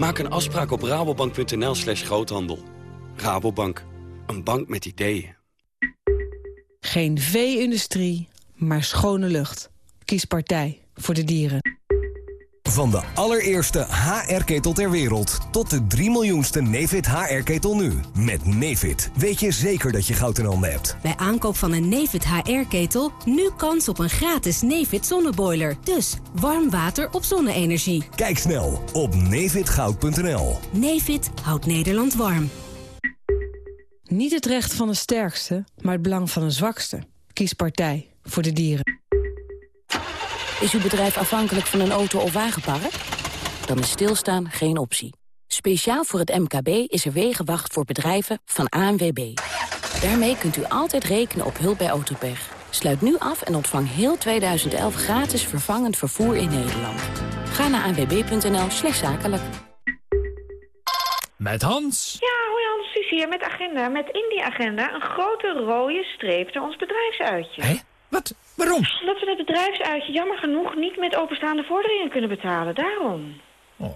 Maak een afspraak op rabobank.nl slash groothandel. Rabobank, een bank met ideeën. Geen vee-industrie, maar schone lucht. Kies partij voor de dieren. Van de allereerste HR-ketel ter wereld tot de 3 miljoenste Nefit HR-ketel nu. Met Nefit weet je zeker dat je goud in handen hebt. Bij aankoop van een Nefit HR-ketel nu kans op een gratis Nefit zonneboiler. Dus warm water op zonne-energie. Kijk snel op nefitgoud.nl. Nefit houdt Nederland warm. Niet het recht van de sterkste, maar het belang van de zwakste. Kies partij voor de dieren. Is uw bedrijf afhankelijk van een auto- of wagenpark? Dan is stilstaan geen optie. Speciaal voor het MKB is er Wegenwacht voor bedrijven van ANWB. Daarmee kunt u altijd rekenen op hulp bij autopech. Sluit nu af en ontvang heel 2011 gratis vervangend vervoer in Nederland. Ga naar anwb.nl slash zakelijk. Met Hans. Ja, hoi Hans, Suus hier met agenda. Met in die agenda een grote rode streep naar ons bedrijfsuitje. Hé? Wat? Waarom? Omdat we het bedrijfsuitje jammer genoeg niet met openstaande vorderingen kunnen betalen. Daarom. Oh.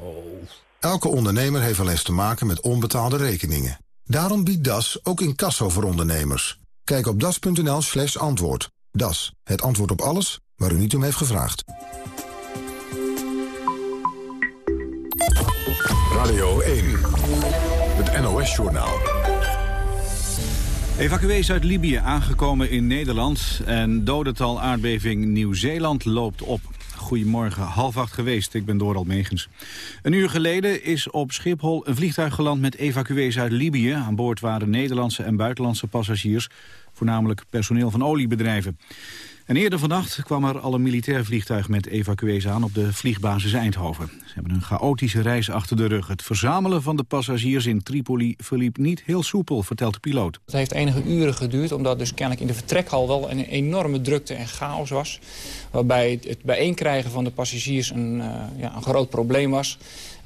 Elke ondernemer heeft wel eens te maken met onbetaalde rekeningen. Daarom biedt DAS ook incasso voor ondernemers. Kijk op das.nl slash antwoord. DAS, het antwoord op alles waar u niet om heeft gevraagd. Radio 1, het NOS-journaal. Evacuees uit Libië aangekomen in Nederland en dodental aardbeving Nieuw-Zeeland loopt op. Goedemorgen, half acht geweest, ik ben Doral Megens. Een uur geleden is op Schiphol een vliegtuig geland met evacuees uit Libië. Aan boord waren Nederlandse en buitenlandse passagiers, voornamelijk personeel van oliebedrijven. En eerder vannacht kwam er al een militair vliegtuig met evacuees aan op de vliegbasis Eindhoven. Ze hebben een chaotische reis achter de rug. Het verzamelen van de passagiers in Tripoli verliep niet heel soepel, vertelt de piloot. Het heeft enige uren geduurd, omdat dus kennelijk in de vertrekhal wel een enorme drukte en chaos was. Waarbij het bijeenkrijgen van de passagiers een, uh, ja, een groot probleem was.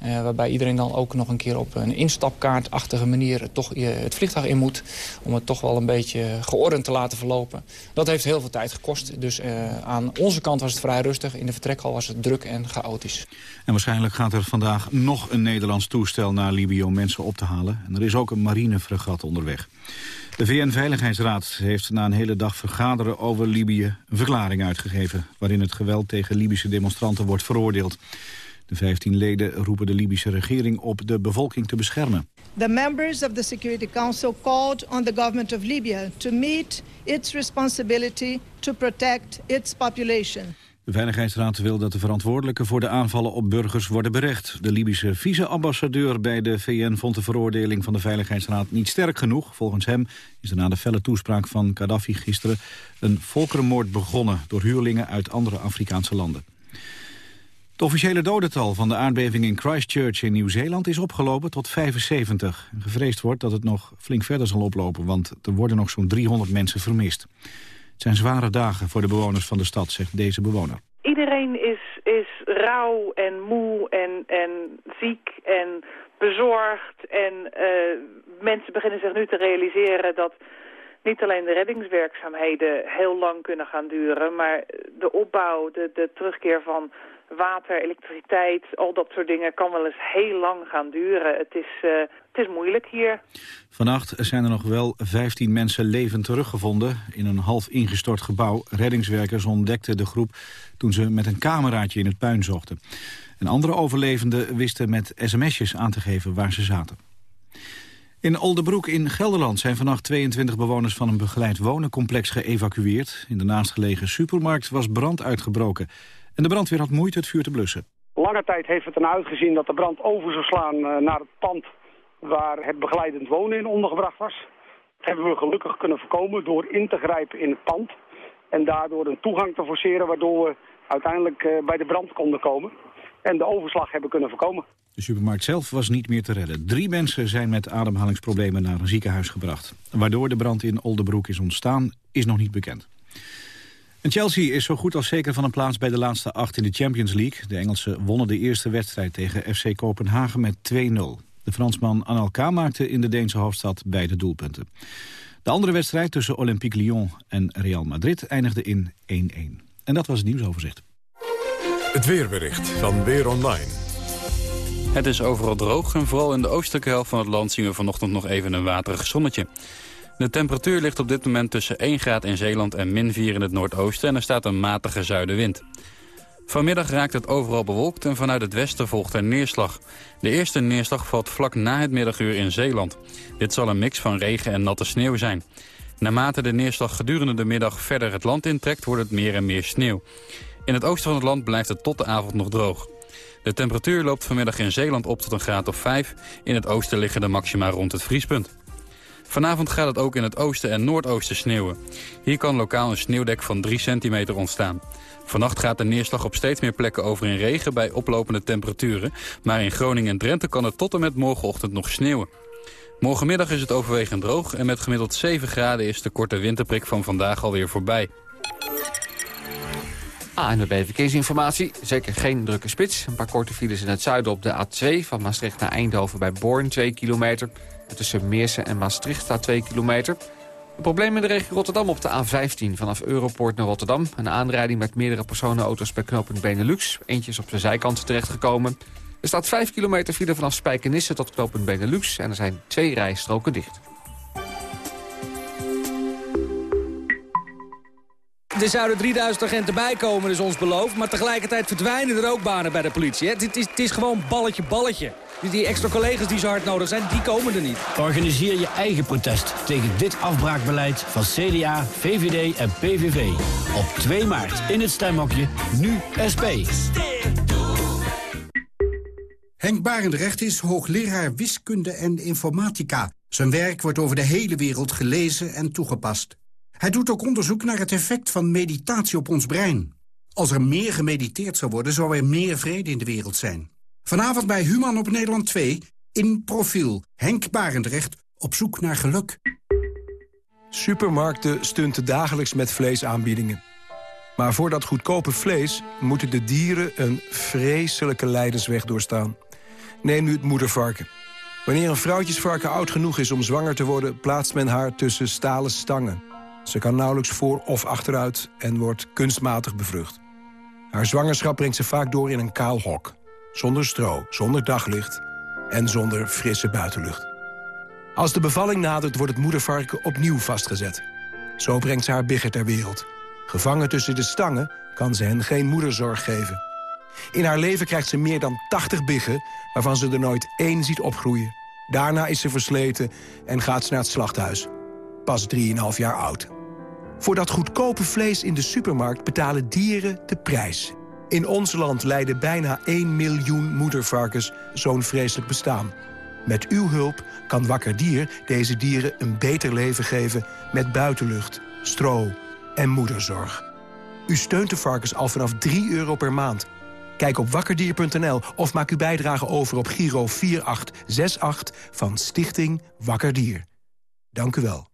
Uh, waarbij iedereen dan ook nog een keer op een instapkaartachtige manier toch het vliegtuig in moet. Om het toch wel een beetje geordend te laten verlopen. Dat heeft heel veel tijd gekost. Dus uh, aan onze kant was het vrij rustig. In de vertrekhal was het druk en chaotisch. En waarschijnlijk gaat er vandaag nog een Nederlands toestel naar Libië om mensen op te halen. En er is ook een marinefregat onderweg. De VN-veiligheidsraad heeft na een hele dag vergaderen over Libië een verklaring uitgegeven... waarin het geweld tegen Libische demonstranten wordt veroordeeld. De 15 leden roepen de Libische regering op de bevolking te beschermen. The members of the Security Council called on the government of Libya to meet its responsibility to protect its population. De Veiligheidsraad wil dat de verantwoordelijken voor de aanvallen op burgers worden berecht. De Libische vice-ambassadeur bij de VN vond de veroordeling van de Veiligheidsraad niet sterk genoeg. Volgens hem is er na de felle toespraak van Gaddafi gisteren een volkerenmoord begonnen door huurlingen uit andere Afrikaanse landen. Het officiële dodental van de aardbeving in Christchurch in Nieuw-Zeeland is opgelopen tot 75. Gevreesd wordt dat het nog flink verder zal oplopen, want er worden nog zo'n 300 mensen vermist. Het zijn zware dagen voor de bewoners van de stad, zegt deze bewoner. Iedereen is, is rauw en moe en, en ziek en bezorgd. En uh, mensen beginnen zich nu te realiseren dat niet alleen de reddingswerkzaamheden heel lang kunnen gaan duren... maar de opbouw, de, de terugkeer van water, elektriciteit, al dat soort dingen kan wel eens heel lang gaan duren. Het is, uh, het is moeilijk hier. Vannacht zijn er nog wel 15 mensen levend teruggevonden in een half ingestort gebouw. Reddingswerkers ontdekten de groep toen ze met een cameraatje in het puin zochten. En andere overlevenden wisten met sms'jes aan te geven waar ze zaten. In Oldebroek in Gelderland zijn vannacht 22 bewoners van een begeleid wonencomplex geëvacueerd. In de naastgelegen supermarkt was brand uitgebroken. En de brandweer had moeite het vuur te blussen. Lange tijd heeft het ernaar uitgezien dat de brand over zou slaan uh, naar het pand waar het begeleidend wonen in ondergebracht was. Dat hebben we gelukkig kunnen voorkomen door in te grijpen in het pand. En daardoor een toegang te forceren waardoor we uiteindelijk uh, bij de brand konden komen. En de overslag hebben kunnen voorkomen. De supermarkt zelf was niet meer te redden. Drie mensen zijn met ademhalingsproblemen naar een ziekenhuis gebracht. Waardoor de brand in Oldebroek is ontstaan, is nog niet bekend. En Chelsea is zo goed als zeker van een plaats bij de laatste acht in de Champions League. De Engelsen wonnen de eerste wedstrijd tegen FC Kopenhagen met 2-0. De Fransman Anelka maakte in de Deense hoofdstad beide doelpunten. De andere wedstrijd tussen Olympique Lyon en Real Madrid eindigde in 1-1. En dat was het nieuwsoverzicht. Het weerbericht van Weer Online. Het is overal droog en vooral in de oostelijke helft van het land zien we vanochtend nog even een waterig zonnetje. De temperatuur ligt op dit moment tussen 1 graad in Zeeland en min 4 in het noordoosten en er staat een matige zuidenwind. Vanmiddag raakt het overal bewolkt en vanuit het westen volgt er neerslag. De eerste neerslag valt vlak na het middaguur in Zeeland. Dit zal een mix van regen en natte sneeuw zijn. Naarmate de neerslag gedurende de middag verder het land intrekt, wordt het meer en meer sneeuw. In het oosten van het land blijft het tot de avond nog droog. De temperatuur loopt vanmiddag in Zeeland op tot een graad of 5. In het oosten liggen de maxima rond het vriespunt. Vanavond gaat het ook in het oosten en noordoosten sneeuwen. Hier kan lokaal een sneeuwdek van 3 centimeter ontstaan. Vannacht gaat de neerslag op steeds meer plekken over in regen bij oplopende temperaturen. Maar in Groningen en Drenthe kan het tot en met morgenochtend nog sneeuwen. Morgenmiddag is het overwegend droog en met gemiddeld 7 graden is de korte winterprik van vandaag alweer voorbij. ANWB Verkeersinformatie. Zeker geen drukke spits. Een paar korte files in het zuiden op de A2 van Maastricht naar Eindhoven bij Born 2 kilometer. Tussen Meersen en Maastricht staat 2 kilometer. Een probleem in de regio Rotterdam op de A15 vanaf Europoort naar Rotterdam. Een aanrijding met meerdere personenauto's bij knooppunt Benelux. Eentje is op de zijkant terechtgekomen. Er staat 5 kilometer file vanaf Spijkenisse tot knooppunt Benelux. En er zijn twee rijstroken dicht. Er zouden 3000 agenten bijkomen, is ons beloofd. Maar tegelijkertijd verdwijnen er ook banen bij de politie. Het is, het is gewoon balletje, balletje. Die, die extra collega's die zo hard nodig zijn, die komen er niet. Organiseer je eigen protest tegen dit afbraakbeleid van CDA, VVD en PVV. Op 2 maart in het stemhokje, nu SP. Henk Barendrecht is hoogleraar wiskunde en informatica. Zijn werk wordt over de hele wereld gelezen en toegepast. Hij doet ook onderzoek naar het effect van meditatie op ons brein. Als er meer gemediteerd zou worden, zou er meer vrede in de wereld zijn. Vanavond bij Human op Nederland 2, in profiel. Henk Barendrecht, op zoek naar geluk. Supermarkten stunten dagelijks met vleesaanbiedingen. Maar voor dat goedkope vlees moeten de dieren een vreselijke lijdensweg doorstaan. Neem nu het moedervarken. Wanneer een vrouwtjesvarken oud genoeg is om zwanger te worden... plaatst men haar tussen stalen stangen. Ze kan nauwelijks voor of achteruit en wordt kunstmatig bevrucht. Haar zwangerschap brengt ze vaak door in een kaal hok. Zonder stro, zonder daglicht en zonder frisse buitenlucht. Als de bevalling nadert, wordt het moedervarken opnieuw vastgezet. Zo brengt ze haar bigger ter wereld. Gevangen tussen de stangen kan ze hen geen moederzorg geven. In haar leven krijgt ze meer dan 80 biggen, waarvan ze er nooit één ziet opgroeien. Daarna is ze versleten en gaat ze naar het slachthuis. Pas 3,5 jaar oud. Voor dat goedkope vlees in de supermarkt betalen dieren de prijs. In ons land lijden bijna 1 miljoen moedervarkens zo'n vreselijk bestaan. Met uw hulp kan Wakker Dier deze dieren een beter leven geven... met buitenlucht, stro en moederzorg. U steunt de varkens al vanaf 3 euro per maand. Kijk op wakkerdier.nl of maak uw bijdrage over op Giro 4868 van Stichting Wakker Dier. Dank u wel.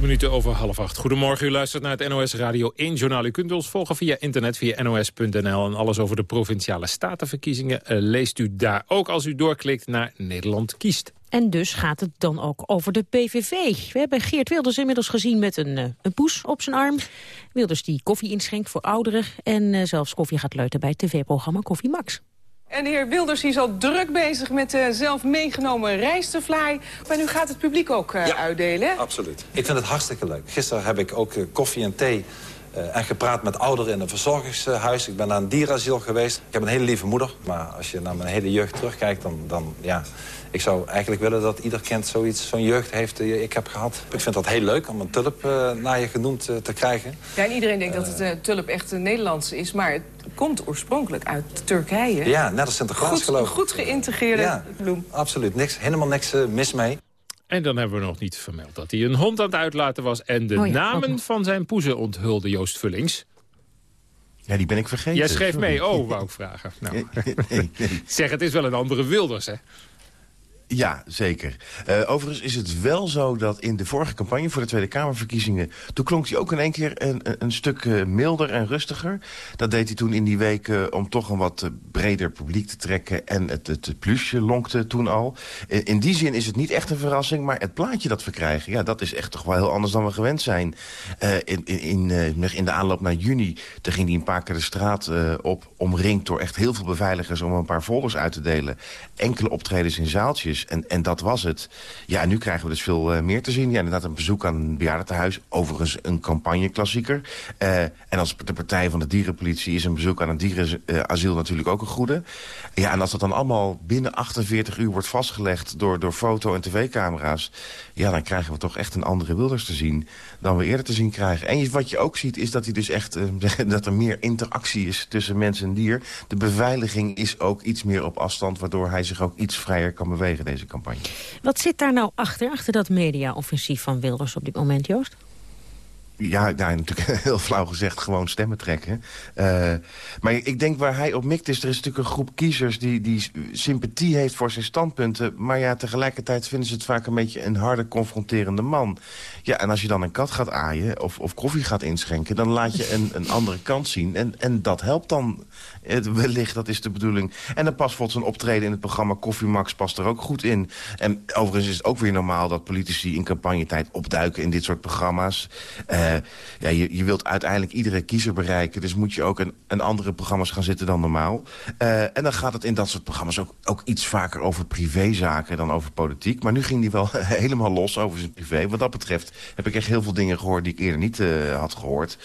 Minuten over half acht. Goedemorgen, u luistert naar het NOS Radio 1 Journaal. U kunt ons volgen via internet, via nos.nl. En alles over de Provinciale Statenverkiezingen uh, leest u daar ook als u doorklikt naar Nederland kiest. En dus gaat het dan ook over de PVV. We hebben Geert Wilders inmiddels gezien met een, uh, een poes op zijn arm. Wilders die koffie inschenkt voor ouderen. En uh, zelfs koffie gaat leuten bij het tv-programma Koffie Max. En de heer Wilders is al druk bezig met de zelf meegenomen rijstefly. Maar nu gaat het publiek ook uh, ja, uitdelen. absoluut. Ik vind het hartstikke leuk. Gisteren heb ik ook uh, koffie en thee uh, en gepraat met ouderen in een verzorgingshuis. Ik ben naar een dierasiel geweest. Ik heb een hele lieve moeder. Maar als je naar mijn hele jeugd terugkijkt, dan, dan ja... Ik zou eigenlijk willen dat ieder kind zoiets, zo'n jeugd heeft die ik heb gehad. Ik vind dat heel leuk om een tulp uh, naar je genoemd uh, te krijgen. Ja, en iedereen denkt dat het tulp echt Nederlands is, maar het komt oorspronkelijk uit Turkije. Ja, net als Sinterklaas goed, geloof ik. Goed geïntegreerde ja, bloem. Absoluut, niks, helemaal niks mis mee. En dan hebben we nog niet vermeld dat hij een hond aan het uitlaten was... en de Oh ja, namen van zijn poezen onthulde Joost Vullings. Ja, die ben ik vergeten. Jij schreef Sorry. mee, oh, wou ik vragen. Nou. Nee, nee. zeg, het is wel een andere Wilders, hè? Ja, zeker. Uh, overigens is het wel zo dat in de vorige campagne voor de Tweede Kamerverkiezingen... toen klonk hij ook in één keer een, een stuk uh, milder en rustiger. Dat deed hij toen in die weken om toch een wat breder publiek te trekken. En het, het, plusje lonkte toen al. In, die zin is het niet echt een verrassing. Maar het plaatje dat we krijgen, ja, dat is echt toch wel heel anders dan we gewend zijn. In, in, in de aanloop naar juni, toen ging hij een paar keer de straat op... omringd door echt heel veel beveiligers om een paar folders uit te delen. Enkele optredens in zaaltjes. En, en dat was het. Ja, en nu krijgen we dus veel uh, meer te zien. Ja, inderdaad een bezoek aan een bejaardentehuis. Overigens een campagneklassieker. Uh, en als de partij van de dierenpolitie is een bezoek aan een dierenasiel natuurlijk ook een goede. Ja, en als dat dan allemaal binnen 48 uur wordt vastgelegd door, door foto- en tv-camera's... ja, dan krijgen we toch echt een andere Wilders te zien dan we eerder te zien krijgen. En wat je ook ziet is dat, hij dus echt, uh, dat er meer interactie is tussen mens en dier. De beveiliging is ook iets meer op afstand... waardoor hij zich ook iets vrijer kan bewegen deze campagne. Wat zit daar nou achter, achter dat media-offensief van Wilders op dit moment, Joost? ja, nou, natuurlijk heel flauw gezegd, gewoon stemmen trekken. Uh, maar ik denk waar hij op mikt is, er is natuurlijk een groep kiezers... die, die sympathie heeft voor zijn standpunten. Maar ja, tegelijkertijd vinden ze het vaak een beetje een harde, confronterende man. Ja, en als je dan een kat gaat aaien of, of koffie gaat inschenken... dan laat je een, een andere kant zien. En, en dat helpt dan het, wellicht, dat is de bedoeling. En dan past bijvoorbeeld zijn optreden in het programma Koffie Max past er ook goed in. En overigens is het ook weer normaal dat politici in campagnetijd opduiken in dit soort programma's. Uh, ja, je, je wilt uiteindelijk iedere kiezer bereiken. Dus moet je ook in, andere programma's gaan zitten dan normaal. Uh, en dan gaat het in dat soort programma's ook, ook iets vaker over privézaken dan over politiek. Maar nu ging hij wel helemaal los over zijn privé. Wat dat betreft heb ik echt heel veel dingen gehoord die ik eerder niet uh, had gehoord.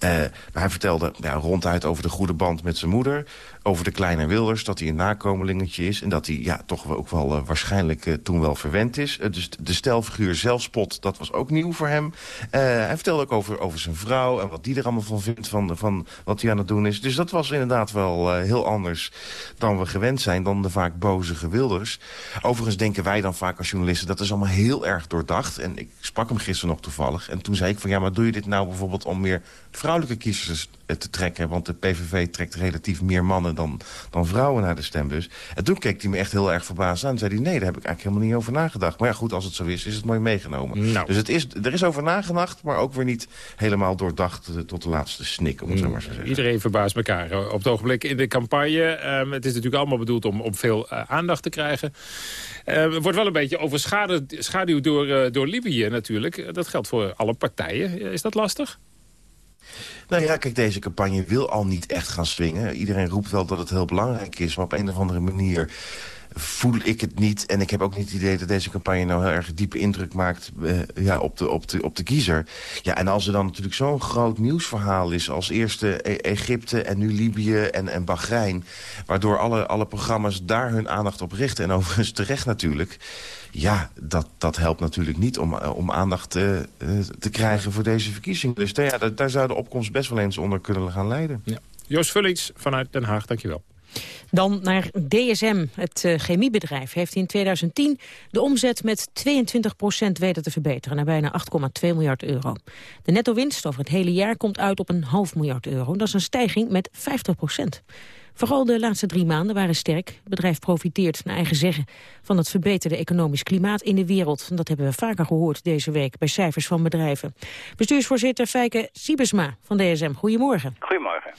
maar hij vertelde ja, ronduit over de goede band met zijn moeder moeder over de kleine Wilders, dat hij een nakomelingetje is... en dat hij ja, toch ook wel uh, waarschijnlijk uh, toen wel verwend is. Uh, dus de stelfiguur zelfspot, dat was ook nieuw voor hem. hij vertelde ook over, over zijn vrouw en wat die er allemaal van vindt... van, van wat hij aan het doen is. Dus dat was inderdaad wel heel anders dan we gewend zijn... dan de vaak boze Wilders. Overigens denken wij dan vaak als journalisten... dat is allemaal heel erg doordacht. En ik sprak hem gisteren nog toevallig. En toen zei ik van ja, maar doe je dit nou bijvoorbeeld... om meer vrouwelijke kiezers te trekken? Want de PVV trekt relatief meer mannen dan, dan vrouwen naar de stembus. En toen keek hij me echt heel erg verbaasd aan. En zei hij, nee, daar heb ik eigenlijk helemaal niet over nagedacht. Maar ja, goed, als het zo is, is het mooi meegenomen. Nou. Dus het is, er is over nagedacht, maar ook weer niet helemaal doordacht eh, tot de laatste snik, om het zo maar te zeggen. Iedereen verbaast elkaar eh, op het ogenblik in de campagne. Um, het is natuurlijk allemaal bedoeld om, om veel uh, aandacht te krijgen. Uh, wordt wel een beetje overschaduwd door, uh, door Libië natuurlijk. Dat geldt voor alle partijen. Is dat lastig? Nou ja, kijk, deze campagne wil al niet echt gaan swingen. Iedereen roept wel dat het heel belangrijk is, maar op een of andere manier voel ik het niet. En ik heb ook niet het idee dat deze campagne nou heel erg diepe indruk maakt uh, ja, op, de, op, de, op de kiezer. Ja, en als er dan natuurlijk zo'n groot nieuwsverhaal is als eerste e Egypte en nu Libië en, en Bahrein... waardoor alle, alle programma's daar hun aandacht op richten. En overigens terecht natuurlijk. Ja, dat, dat helpt natuurlijk niet om, eh, om aandacht uh, te krijgen voor deze verkiezing. Dus daar, ja, daar zou de opkomst best wel eens onder kunnen gaan leiden. Ja. Joost Vullings vanuit Den Haag, dankjewel. Dan naar DSM. Het uh, chemiebedrijf heeft in 2010 de omzet met 22% weten te verbeteren... naar bijna 8,2 miljard euro. De netto-winst over het hele jaar komt uit op een half miljard euro. Dat is een stijging met 50 Vooral de laatste drie maanden waren sterk. Het bedrijf profiteert, naar eigen zeggen, van het verbeterde economisch klimaat in de wereld. Dat hebben we vaker gehoord deze week bij cijfers van bedrijven. Bestuursvoorzitter Fijke Siebesma van DSM, goedemorgen. Goedemorgen.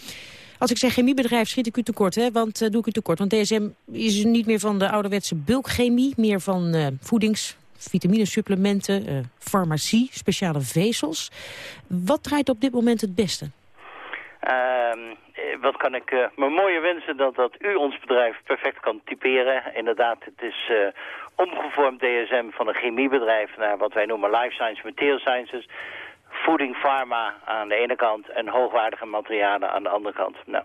Als ik zeg chemiebedrijf schiet ik u tekort, hè? Want uh, doe ik u tekort. Want DSM is niet meer van de ouderwetse bulkchemie, meer van uh, voedings, vitaminesupplementen, uh, farmacie, speciale vezels. Wat draait op dit moment het beste? Ehm, wat kan ik me mooier wensen dat, dat u ons bedrijf perfect kan typeren. Inderdaad, het is omgevormd DSM van een chemiebedrijf naar wat wij noemen life science, material sciences voeding, pharma aan de ene kant en hoogwaardige materialen aan de andere kant. Nou,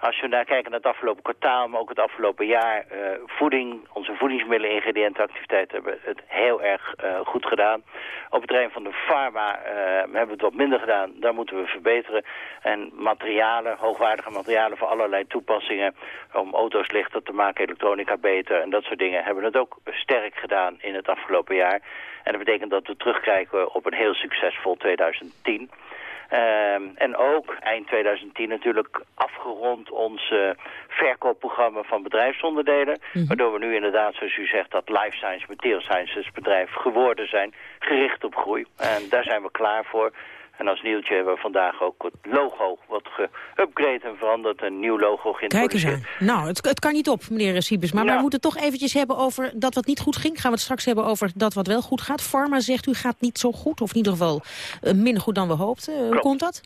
als we naar kijken naar het afgelopen kwartaal, maar ook het afgelopen jaar, uh, voeding, onze voedingsmiddelen, ingrediëntenactiviteiten hebben het heel erg uh, goed gedaan. Op het terrein van de pharma uh, hebben we het wat minder gedaan, daar moeten we verbeteren. En materialen, hoogwaardige materialen voor allerlei toepassingen, om auto's lichter te maken, elektronica beter en dat soort dingen, hebben we het ook sterk gedaan in het afgelopen jaar. En dat betekent dat we terugkijken op een heel succesvol 2010. Ehm, en ook eind 2010 natuurlijk afgerond ons uh, verkoopprogramma van bedrijfsonderdelen. Mhm. Waardoor we nu inderdaad, zoals u zegt, dat Life Science Material Sciences bedrijf geworden zijn. Gericht op groei. En daar zijn we klaar voor. En als nieuwtje hebben we vandaag ook het logo wat geüpgrade en veranderd. Een nieuw logo Kijk eens geïntroduceerd. aan. Nou, het, het kan niet op, meneer Siebes. Maar, we moeten toch eventjes hebben over dat wat niet goed ging. Gaan we het straks hebben over dat wat wel goed gaat. Pharma zegt u gaat niet zo goed, of in ieder geval eh, minder goed dan we hoopten. Eh, hoe komt dat?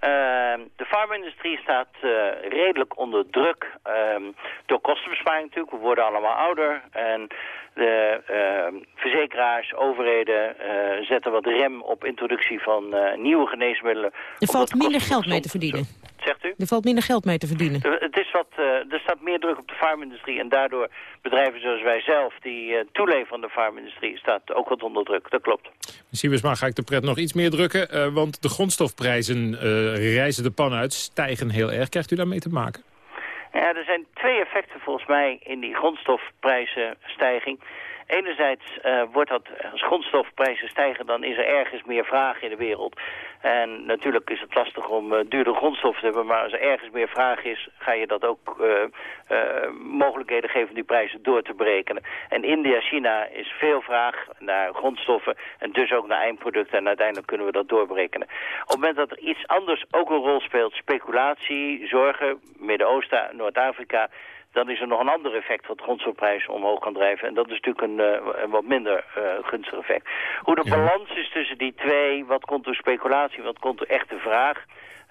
Ehm, de farmindustrie staat eh, redelijk onder druk ehm, door kostenbesparing natuurlijk. We worden allemaal ouder en de ehm, verzekeraars, overheden eh, zetten wat rem op introductie van eh, nieuwe geneesmiddelen. Er valt minder geld mee te verdienen. Zegt u? Er valt minder geld mee te verdienen. Er- Het is wat, eh, er staat meer druk op de farmindustrie en daardoor bedrijven zoals wij zelf die eh, toeleveren aan de farmindustrie staat ook wat onder druk. Dat klopt. Siebersma ga ik de pret nog iets meer drukken. eh, want de grondstofprijzen eh, reizen de pan uit, stijgen heel erg. Krijgt u daarmee te maken? Ja, er zijn twee effecten volgens mij in die grondstofprijzenstijging. Enerzijds eh, wordt dat, als grondstofprijzen stijgen, dan is er ergens meer vraag in de wereld. En natuurlijk is het lastig om uh, grondstoffen te hebben, maar als er ergens meer vraag is, ga je dat ook mogelijkheden geven die prijzen door te berekenen. En India, China is veel vraag naar grondstoffen en dus ook naar eindproducten en uiteindelijk kunnen we dat doorberekenen. Op het moment dat er iets anders ook een rol speelt, speculatie, zorgen, Midden-Oosten, Noord-Afrika, dan is er nog een ander effect wat grondstofprijzen omhoog kan drijven. En dat is natuurlijk een, uh, een wat minder uh, gunstig effect. Hoe de ja. balans is tussen die twee, wat komt door speculatie, wat komt door echte vraag...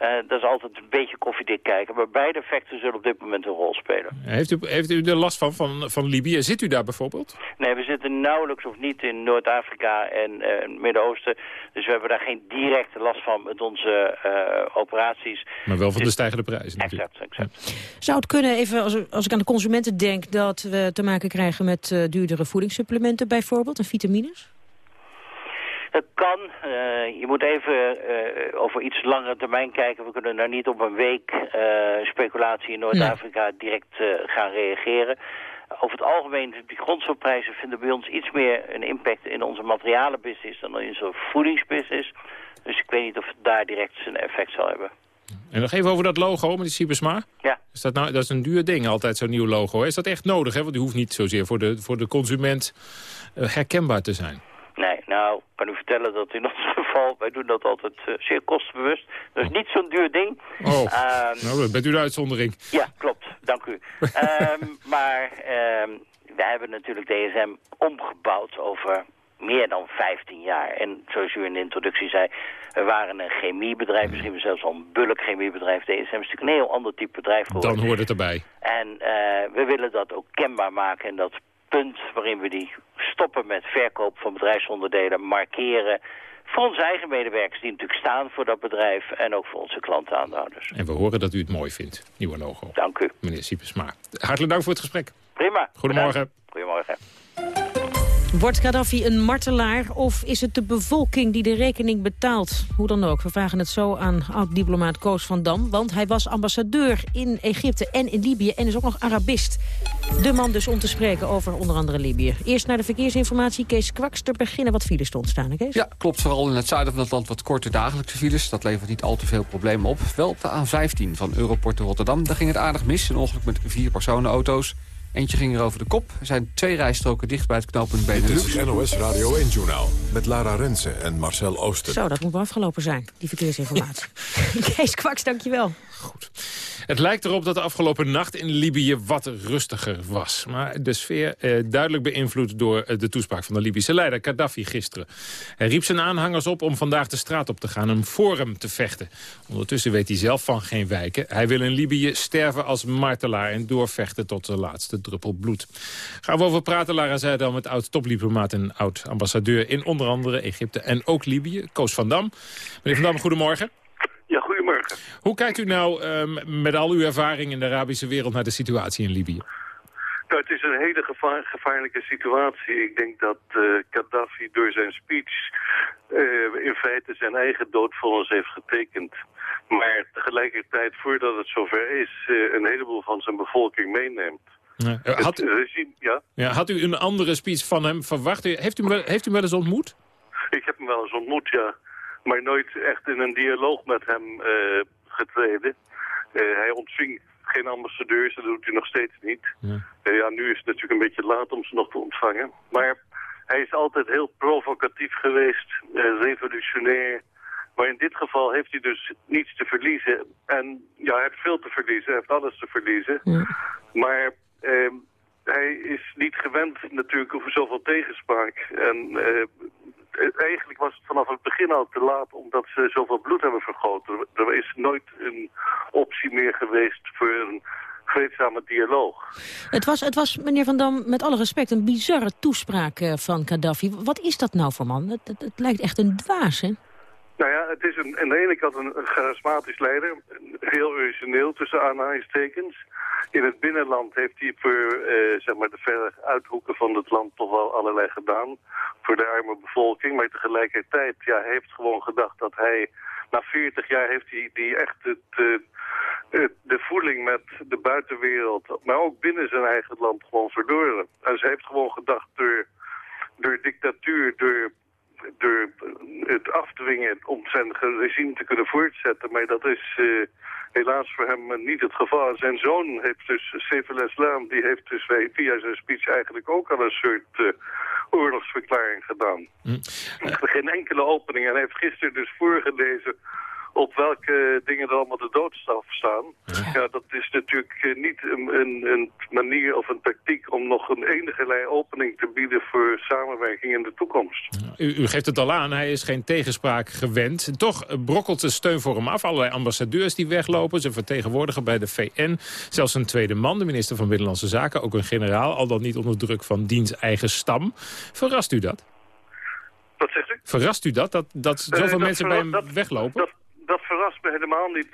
Uh, dat is altijd een beetje koffiedik kijken. Maar beide effecten zullen op dit moment een rol spelen. Heeft u, heeft u er last van, van, van Libië? Zit u daar bijvoorbeeld? Nee, we zitten nauwelijks of niet in Noord-Afrika en het Midden-Oosten. Dus we hebben daar geen directe last van met onze uh, operaties. Maar wel van de stijgende prijzen natuurlijk. Exact, exact. Zou het kunnen, even als, als ik aan de consumenten denk... dat we te maken krijgen met uh, duurdere voedingssupplementen bijvoorbeeld en vitamines? Het kan. Uh, je moet even uh, over iets langere termijn kijken. We kunnen daar niet op een week uh, speculatie in Noord-Afrika nee. direct gaan reageren. Over het algemeen, die grondstofprijzen vinden bij ons iets meer een impact in onze materialenbusiness dan in onze voedingsbusiness. Dus ik weet niet of het daar direct zijn effect zal hebben. En nog even over dat logo met die Cybersma. Ja. Is dat, nou, dat is een duur ding, altijd zo'n nieuw logo. Is dat echt nodig? Hè? Want die hoeft niet zozeer voor de, voor de consument herkenbaar te zijn. Nee, nou, ik kan u vertellen dat in ons geval, wij doen dat altijd uh, zeer kostenbewust. Dat is niet zo'n duur ding. Oh, um, nou, bent u de uitzondering. Ja, klopt. Dank u. um, maar um, wij hebben natuurlijk DSM omgebouwd over meer dan 15 jaar. En zoals u in de introductie zei, we waren een chemiebedrijf, misschien zelfs al een bulkchemiebedrijf. DSM is natuurlijk een heel ander type bedrijf geworden. Dan hoort het erbij. En uh, we willen dat ook kenbaar maken en dat punt waarin we die stoppen met verkoop van bedrijfsonderdelen markeren voor onze eigen medewerkers die natuurlijk staan voor dat bedrijf en ook voor onze klanten aandeelhouders. En we horen dat u het mooi vindt, nieuwe logo. Dank u. Meneer Siepersma. Hartelijk dank voor het gesprek. Prima. Goedemorgen. Goedemorgen. Wordt Gaddafi een martelaar of is het de bevolking die de rekening betaalt? Hoe dan ook, we vragen het zo aan oud-diplomaat Koos van Dam... want hij was ambassadeur in Egypte en in Libië en is ook nog Arabist. De man dus om te spreken over onder andere Libië. Eerst naar de verkeersinformatie. Kees Kwaks, te beginnen wat files te ontstaan, Kees? Ja, klopt. Vooral in het zuiden van het land wat korte dagelijkse files. Dat levert niet al te veel problemen op. Wel de A15 van Europort Rotterdam. Daar ging het aardig mis. Een ongeluk met vier personenauto's. Eentje ging er over de kop. Er zijn twee rijstroken dicht bij het knooppunt Benelux. Dit is het NOS Radio 1-journaal met Lara Rensen en Marcel Ooster. Zo, dat moet wel afgelopen zijn, die verkeersinformatie. Kees Kwaks, dankjewel. Goed. Het lijkt erop dat de afgelopen nacht in Libië wat rustiger was. Maar de sfeer eh, duidelijk beïnvloed door eh, de toespraak van de Libische leider Gaddafi gisteren. Hij riep zijn aanhangers op om vandaag de straat op te gaan, een forum te vechten. Ondertussen weet hij zelf van geen wijken. Hij wil in Libië sterven als martelaar en doorvechten tot de laatste druppel bloed. Gaan we over praten, Lara zei dan met oud-topdiplomaat en oud-ambassadeur in onder andere Egypte en ook Libië, Koos van Dam. Meneer van Dam, goedemorgen. Hoe kijkt u nou um, met al uw ervaring in de Arabische wereld naar de situatie in Libië? Nou, het is een hele gevaar, gevaarlijke situatie. Ik denk dat uh, Gaddafi door zijn speech uh, in feite zijn eigen dood voor ons heeft getekend. Maar tegelijkertijd, voordat het zover is, uh, een heleboel van zijn bevolking meeneemt. Had, het regime, ja? Ja, had u een andere speech van hem verwacht? Heeft u, heeft u hem wel eens ontmoet? Ik heb hem wel eens ontmoet, ja. Maar nooit echt in een dialoog met hem uh, getreden. hij ontving geen ambassadeurs, dat doet hij nog steeds niet. Ja. ja, nu is het natuurlijk een beetje laat om ze nog te ontvangen. Maar hij is altijd heel provocatief geweest, revolutionair. Maar in dit geval heeft hij dus niets te verliezen. En ja, hij heeft veel te verliezen, hij heeft alles te verliezen. Ja. Maar eh, hij is niet gewend natuurlijk over zoveel tegenspraak. En eh, eigenlijk was het vanaf het begin al te laat omdat ze zoveel bloed hebben vergoten. Er is nooit een optie meer geweest voor een vreedzame dialoog. Het was, het was, meneer Van Dam, met alle respect, een bizarre toespraak eh, van Gaddafi. Wat is dat nou voor man? Het, het, het lijkt echt een dwaas, hè? Nou ja, het is een, aan de ene kant een, charismatisch leider. Heel origineel tussen aanhalingstekens. In het binnenland heeft hij voor eh, zeg maar de verre uithoeken van het land toch wel allerlei gedaan. Voor de arme bevolking. Maar tegelijkertijd ja, heeft gewoon gedacht dat hij... Na 40 jaar heeft hij die echt het, uh, de voeling met de buitenwereld, maar ook binnen zijn eigen land gewoon verloren. En ze heeft gewoon gedacht door, door dictatuur, door door het afdwingen om zijn regime te kunnen voortzetten. Maar dat is uh, helaas voor hem niet het geval. Zijn zoon heeft dus, Seif al-Islam, die heeft dus via zijn speech eigenlijk ook al een soort uh, oorlogsverklaring gedaan. Hm. Geen enkele opening. En hij heeft gisteren dus voorgelezen op welke dingen er allemaal de doodstraf staan. Ja, dat is natuurlijk eh, niet een, een, een, manier of een tactiek om nog een enige opening te bieden voor samenwerking in de toekomst. U, u, geeft het al aan, hij is geen tegenspraak gewend. Toch brokkelt de steun voor hem af. Allerlei ambassadeurs die weglopen, ze vertegenwoordigen bij de VN. Zelfs een tweede man, de minister van Binnenlandse Zaken, ook een generaal, al dan niet onder druk van diens eigen stam. Verrast u dat? Wat zegt u? Verrast u dat, dat, dat zoveel uh, mensen bij hem weglopen? dat verrast me helemaal niet.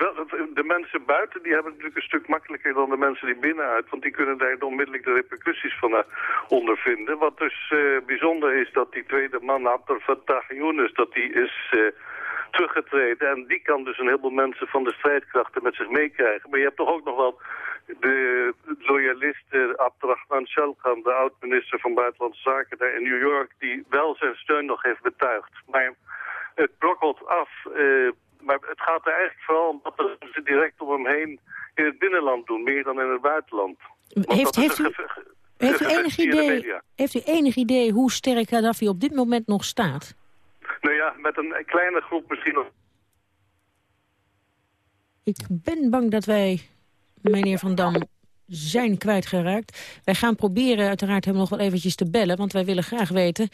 De mensen buiten die hebben het natuurlijk een stuk makkelijker dan de mensen die binnenuit. Want die kunnen daar onmiddellijk de repercussies van uh, ondervinden. Wat dus uh, bijzonder is dat die tweede man, Abdel Fattah Yunus, dat die is uh, teruggetreden. En die kan dus een heleboel mensen van de strijdkrachten met zich meekrijgen. Maar je hebt toch ook nog wel de loyalist Abdurrahman Shalkan, de oud-minister van Buitenlandse Zaken daar in New York, die wel zijn steun nog heeft betuigd. Maar het brokkelt af maar het gaat er eigenlijk vooral om dat ze direct om hem heen in het binnenland doen, meer dan in het buitenland. Heeft, heeft, u, heeft, u enig idee, heeft u enig idee hoe sterk Gaddafi op dit moment nog staat? Nou ja, met een kleine groep misschien nog. Ik ben bang dat wij, meneer Van Dam, zijn kwijtgeraakt. Wij gaan proberen uiteraard hem nog wel eventjes te bellen... want wij willen graag weten,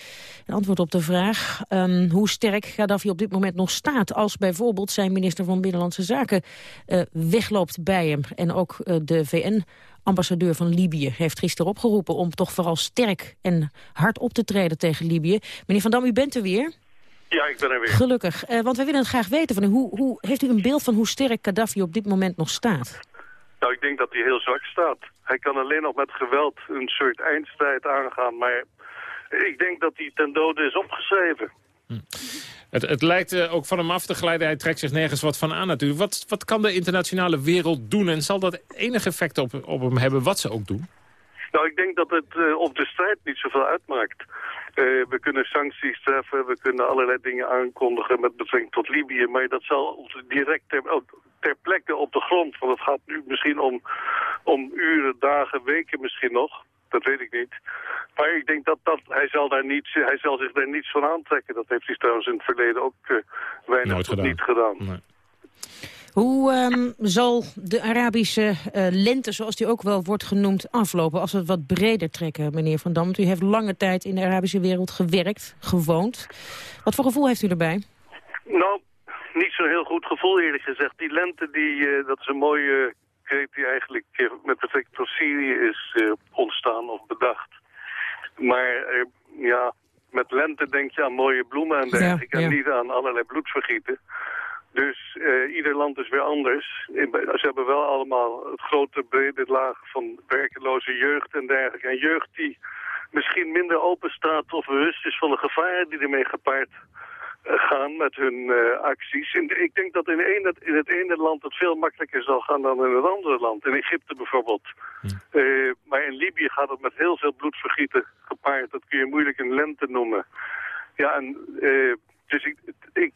een antwoord op de vraag... Um, hoe sterk Gaddafi op dit moment nog staat... als bijvoorbeeld zijn minister van Binnenlandse Zaken uh, wegloopt bij hem. En ook uh, de VN-ambassadeur van Libië heeft gisteren opgeroepen... om toch vooral sterk en hard op te treden tegen Libië. Meneer Van Dam, u bent er weer... Ja, ik ben er weer. Gelukkig. Uh, want wij willen het graag weten van u. Hoe, hoe, heeft u een beeld van hoe sterk Gaddafi op dit moment nog staat? Nou, ik denk dat hij heel zwak staat. Hij kan alleen nog met geweld een soort eindstrijd aangaan. Maar ik denk dat hij ten dode is opgeschreven. Hm. Het, het, lijkt uh, ook van hem af te glijden. Hij trekt zich nergens wat van aan natuurlijk. Wat, wat kan de internationale wereld doen? En zal dat enig effect op, op hem hebben wat ze ook doen? Nou, ik denk dat het uh, op de strijd niet zoveel uitmaakt. Uh, we kunnen sancties treffen, we kunnen allerlei dingen aankondigen met betrekking tot Libië. Maar dat zal direct ter, ter plekke op de grond. Want het gaat nu misschien om, om uren, dagen, weken misschien nog. Dat weet ik niet. Maar ik denk dat, dat hij, zal daar niet, hij zal zich daar niets van aantrekken. Dat heeft hij trouwens in het verleden ook uh, weinig gedaan. niet gedaan. Nee. Hoe um, zal de Arabische uh, lente, zoals die ook wel wordt genoemd, aflopen... als we het wat breder trekken, meneer Van Dam? U heeft lange tijd in de Arabische wereld gewerkt, gewoond. Wat voor gevoel heeft u erbij? Nou, niet zo'n heel goed gevoel eerlijk gezegd. Die lente, die, uh, dat is een mooie kreet die eigenlijk uh, met betrekking tot Syrië is ontstaan of bedacht. Maar ja, met lente denk je aan mooie bloemen en dergelijke... Ja, ja. en niet aan allerlei bloedvergieten. Dus uh, ieder land is weer anders. Ze hebben wel allemaal het grote brede laag van werkeloze jeugd en dergelijke. En jeugd die misschien minder open staat of bewust is van de gevaren die ermee gepaard gaan met hun uh, acties. En ik denk dat in, een, in, het ene land het veel makkelijker zal gaan dan in het andere land. In Egypte bijvoorbeeld. Ja. maar in Libië gaat het met heel veel bloedvergieten gepaard. Dat kun je moeilijk een lente noemen. Ja, en Dus ik, ik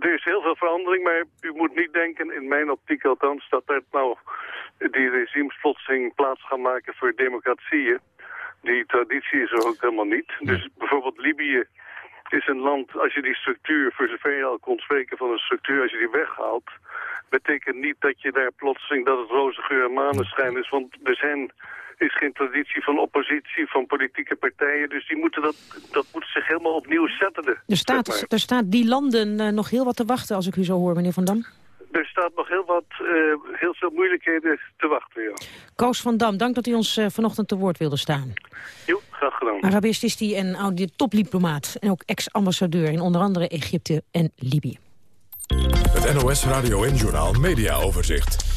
er is heel veel verandering, maar u moet niet denken, in mijn optiek althans, dat er nou die regimes plotseling plaats gaan maken voor democratieën. Die traditie is er ook helemaal niet. Dus bijvoorbeeld Libië is een land, als je die structuur, voor zover je al kon spreken van een structuur, als je die weghaalt, betekent niet dat je daar plotseling dat het roze geur en maneschijn is. Want er zijn is geen traditie van oppositie, van politieke partijen. Dus die moeten dat, dat moet zich helemaal opnieuw zetten. Er staat, er staat die landen uh, nog heel wat te wachten, als ik u zo hoor, meneer Van Dam. Er staat nog heel wat, uh, heel veel moeilijkheden te wachten, ja. Koos van Dam, dank dat u ons uh, vanochtend te woord wilde staan. Jo, graag gedaan. Arabist is die en oud topdiplomaat en ook ex-ambassadeur in onder andere Egypte en Libië. Het NOS Radio en Journaal Media Overzicht.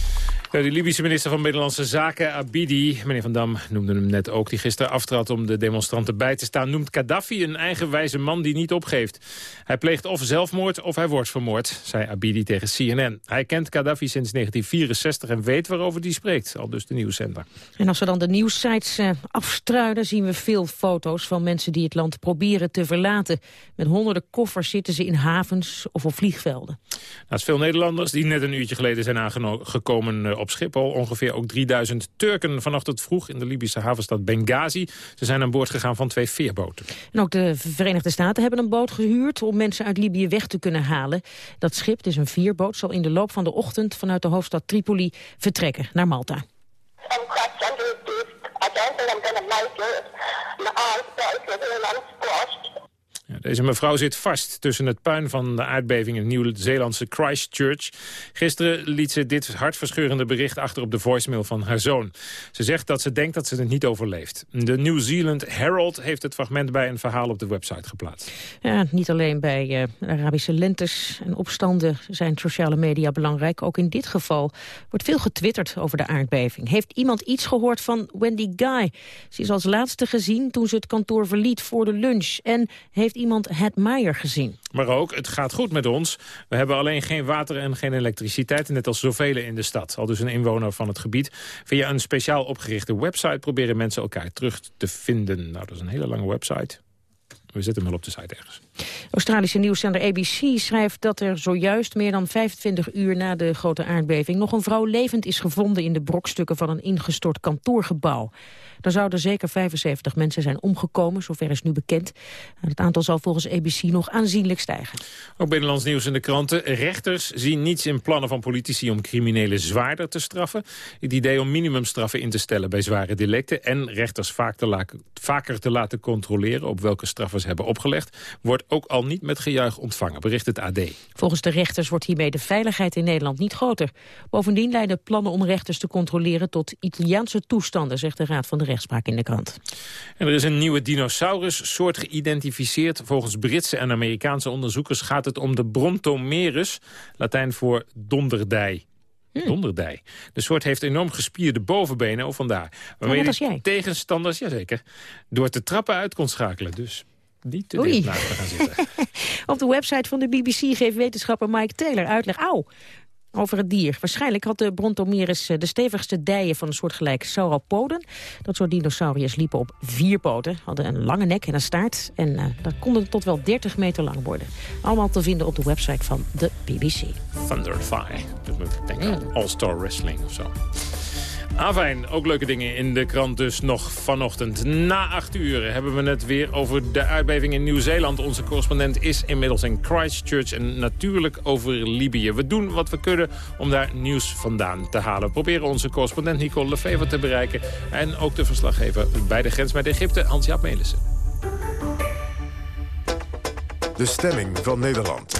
De Libische minister van Binnenlandse Zaken, Abidi, meneer Van Dam noemde hem net ook... die gisteren aftrad om de demonstranten bij te staan... noemt Gaddafi een eigenwijze man die niet opgeeft. Hij pleegt of zelfmoord of hij wordt vermoord, zei Abidi tegen CNN. Hij kent Gaddafi sinds 1964 en weet waarover hij spreekt, al dus de nieuwszender. En als we dan de nieuwssites uh, afstruinen... zien we veel foto's van mensen die het land proberen te verlaten. Met honderden koffers zitten ze in havens of op vliegvelden. Naast veel Nederlanders die net een uurtje geleden zijn aangekomen eh, op Schiphol. Ongeveer ook 3000 Turken vanochtend vroeg in de Libische havenstad Benghazi. Ze zijn aan boord gegaan van twee veerboten. En ook de Verenigde Staten hebben een boot gehuurd om mensen uit Libië weg te kunnen halen. Dat schip, het is een veerboot, zal in de loop van de ochtend vanuit de hoofdstad Tripoli vertrekken naar Malta. Deze mevrouw zit vast tussen het puin van de aardbeving in Nieuw-Zeelandse Christchurch. Gisteren liet ze dit hartverscheurende bericht achter op de voicemail van haar zoon. Ze zegt dat ze denkt dat ze het niet overleeft. De New Zealand Herald heeft het fragment bij een verhaal op de website geplaatst. Ja, niet alleen bij uh, Arabische lentes en opstanden zijn sociale media belangrijk. Ook in dit geval wordt veel getwitterd over de aardbeving. Heeft iemand iets gehoord van Wendy Guy? Ze is als laatste gezien toen ze het kantoor verliet voor de lunch. En heeft iemand het Meijer gezien. Maar ook, het gaat goed met ons. We hebben alleen geen water en geen elektriciteit, net als zoveel in de stad. Al dus een inwoner van het gebied. Via een speciaal opgerichte website proberen mensen elkaar terug te vinden. Nou, dat is een hele lange website. We zetten hem wel op de site ergens. Australische nieuwszender ABC schrijft dat er zojuist meer dan 25 uur na de grote aardbeving nog een vrouw levend is gevonden in de brokstukken van een ingestort kantoorgebouw. Er zouden zeker 75 mensen zijn omgekomen, zover is nu bekend. Het aantal zal volgens ABC nog aanzienlijk stijgen. Ook binnenlands nieuws in de kranten. Rechters zien niets in plannen van politici om criminelen zwaarder te straffen. Het idee om minimumstraffen in te stellen bij zware delicten... en rechters vaker te laten controleren op welke straffen ze hebben opgelegd... wordt ook al niet met gejuich ontvangen, bericht het AD. Volgens de rechters wordt hiermee de veiligheid in Nederland niet groter. Bovendien leiden plannen om rechters te controleren tot Italiaanse toestanden, zegt de Raad van de rechtspraak in de krant. En er is een nieuwe dinosaurussoort geïdentificeerd. Volgens Britse en Amerikaanse onderzoekers gaat het om de Brontomerus, Latijn voor donderdij. Hmm. Donderdij. De soort heeft enorm gespierde bovenbenen, of vandaar. Waarmee je tegenstanders, jazeker, door te trappen uit kon schakelen. Dus niet te dicht naast gaan zitten. Op de website van de BBC geeft wetenschapper Mike Taylor uitleg. Auw, over het dier. Waarschijnlijk had de Brontomerus eh, de stevigste dijen van een soortgelijk sauropoden. Dat soort dinosauriërs liepen op vier poten, hadden een lange nek en een staart. En uh, dat konden tot wel 30 meter lang worden. Allemaal te vinden op de website van de BBC. Thunderfly. Dat moet ik denken aan All-Star Wrestling of zo. Afijn, ook leuke dingen in de krant dus nog vanochtend. Na acht uur hebben we het weer over de aardbeving in Nieuw-Zeeland. Onze correspondent is inmiddels in Christchurch en natuurlijk over Libië. We doen wat we kunnen om daar nieuws vandaan te halen. We proberen onze correspondent Nicole Lefever te bereiken... en ook de verslaggever bij de grens met Egypte, Hans-Jaap Melissen. De stemming van Nederland.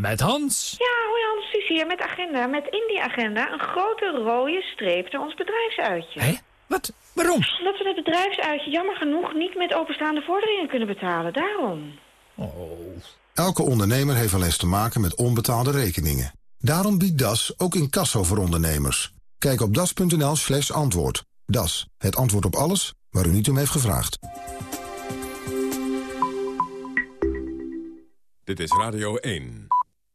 Met Hans. Ja, hoi Hans, Suus hier met agenda. Met in die agenda een grote rode streep naar ons bedrijfsuitje. Hé? Wat? Waarom? Omdat we het bedrijfsuitje jammer genoeg niet met openstaande vorderingen kunnen betalen. Daarom. Oh. Elke ondernemer heeft wel eens te maken met onbetaalde rekeningen. Daarom biedt DAS ook incasso voor ondernemers. Kijk op das.nl slash antwoord. DAS, het antwoord op alles waar u niet om heeft gevraagd. Dit is Radio 1.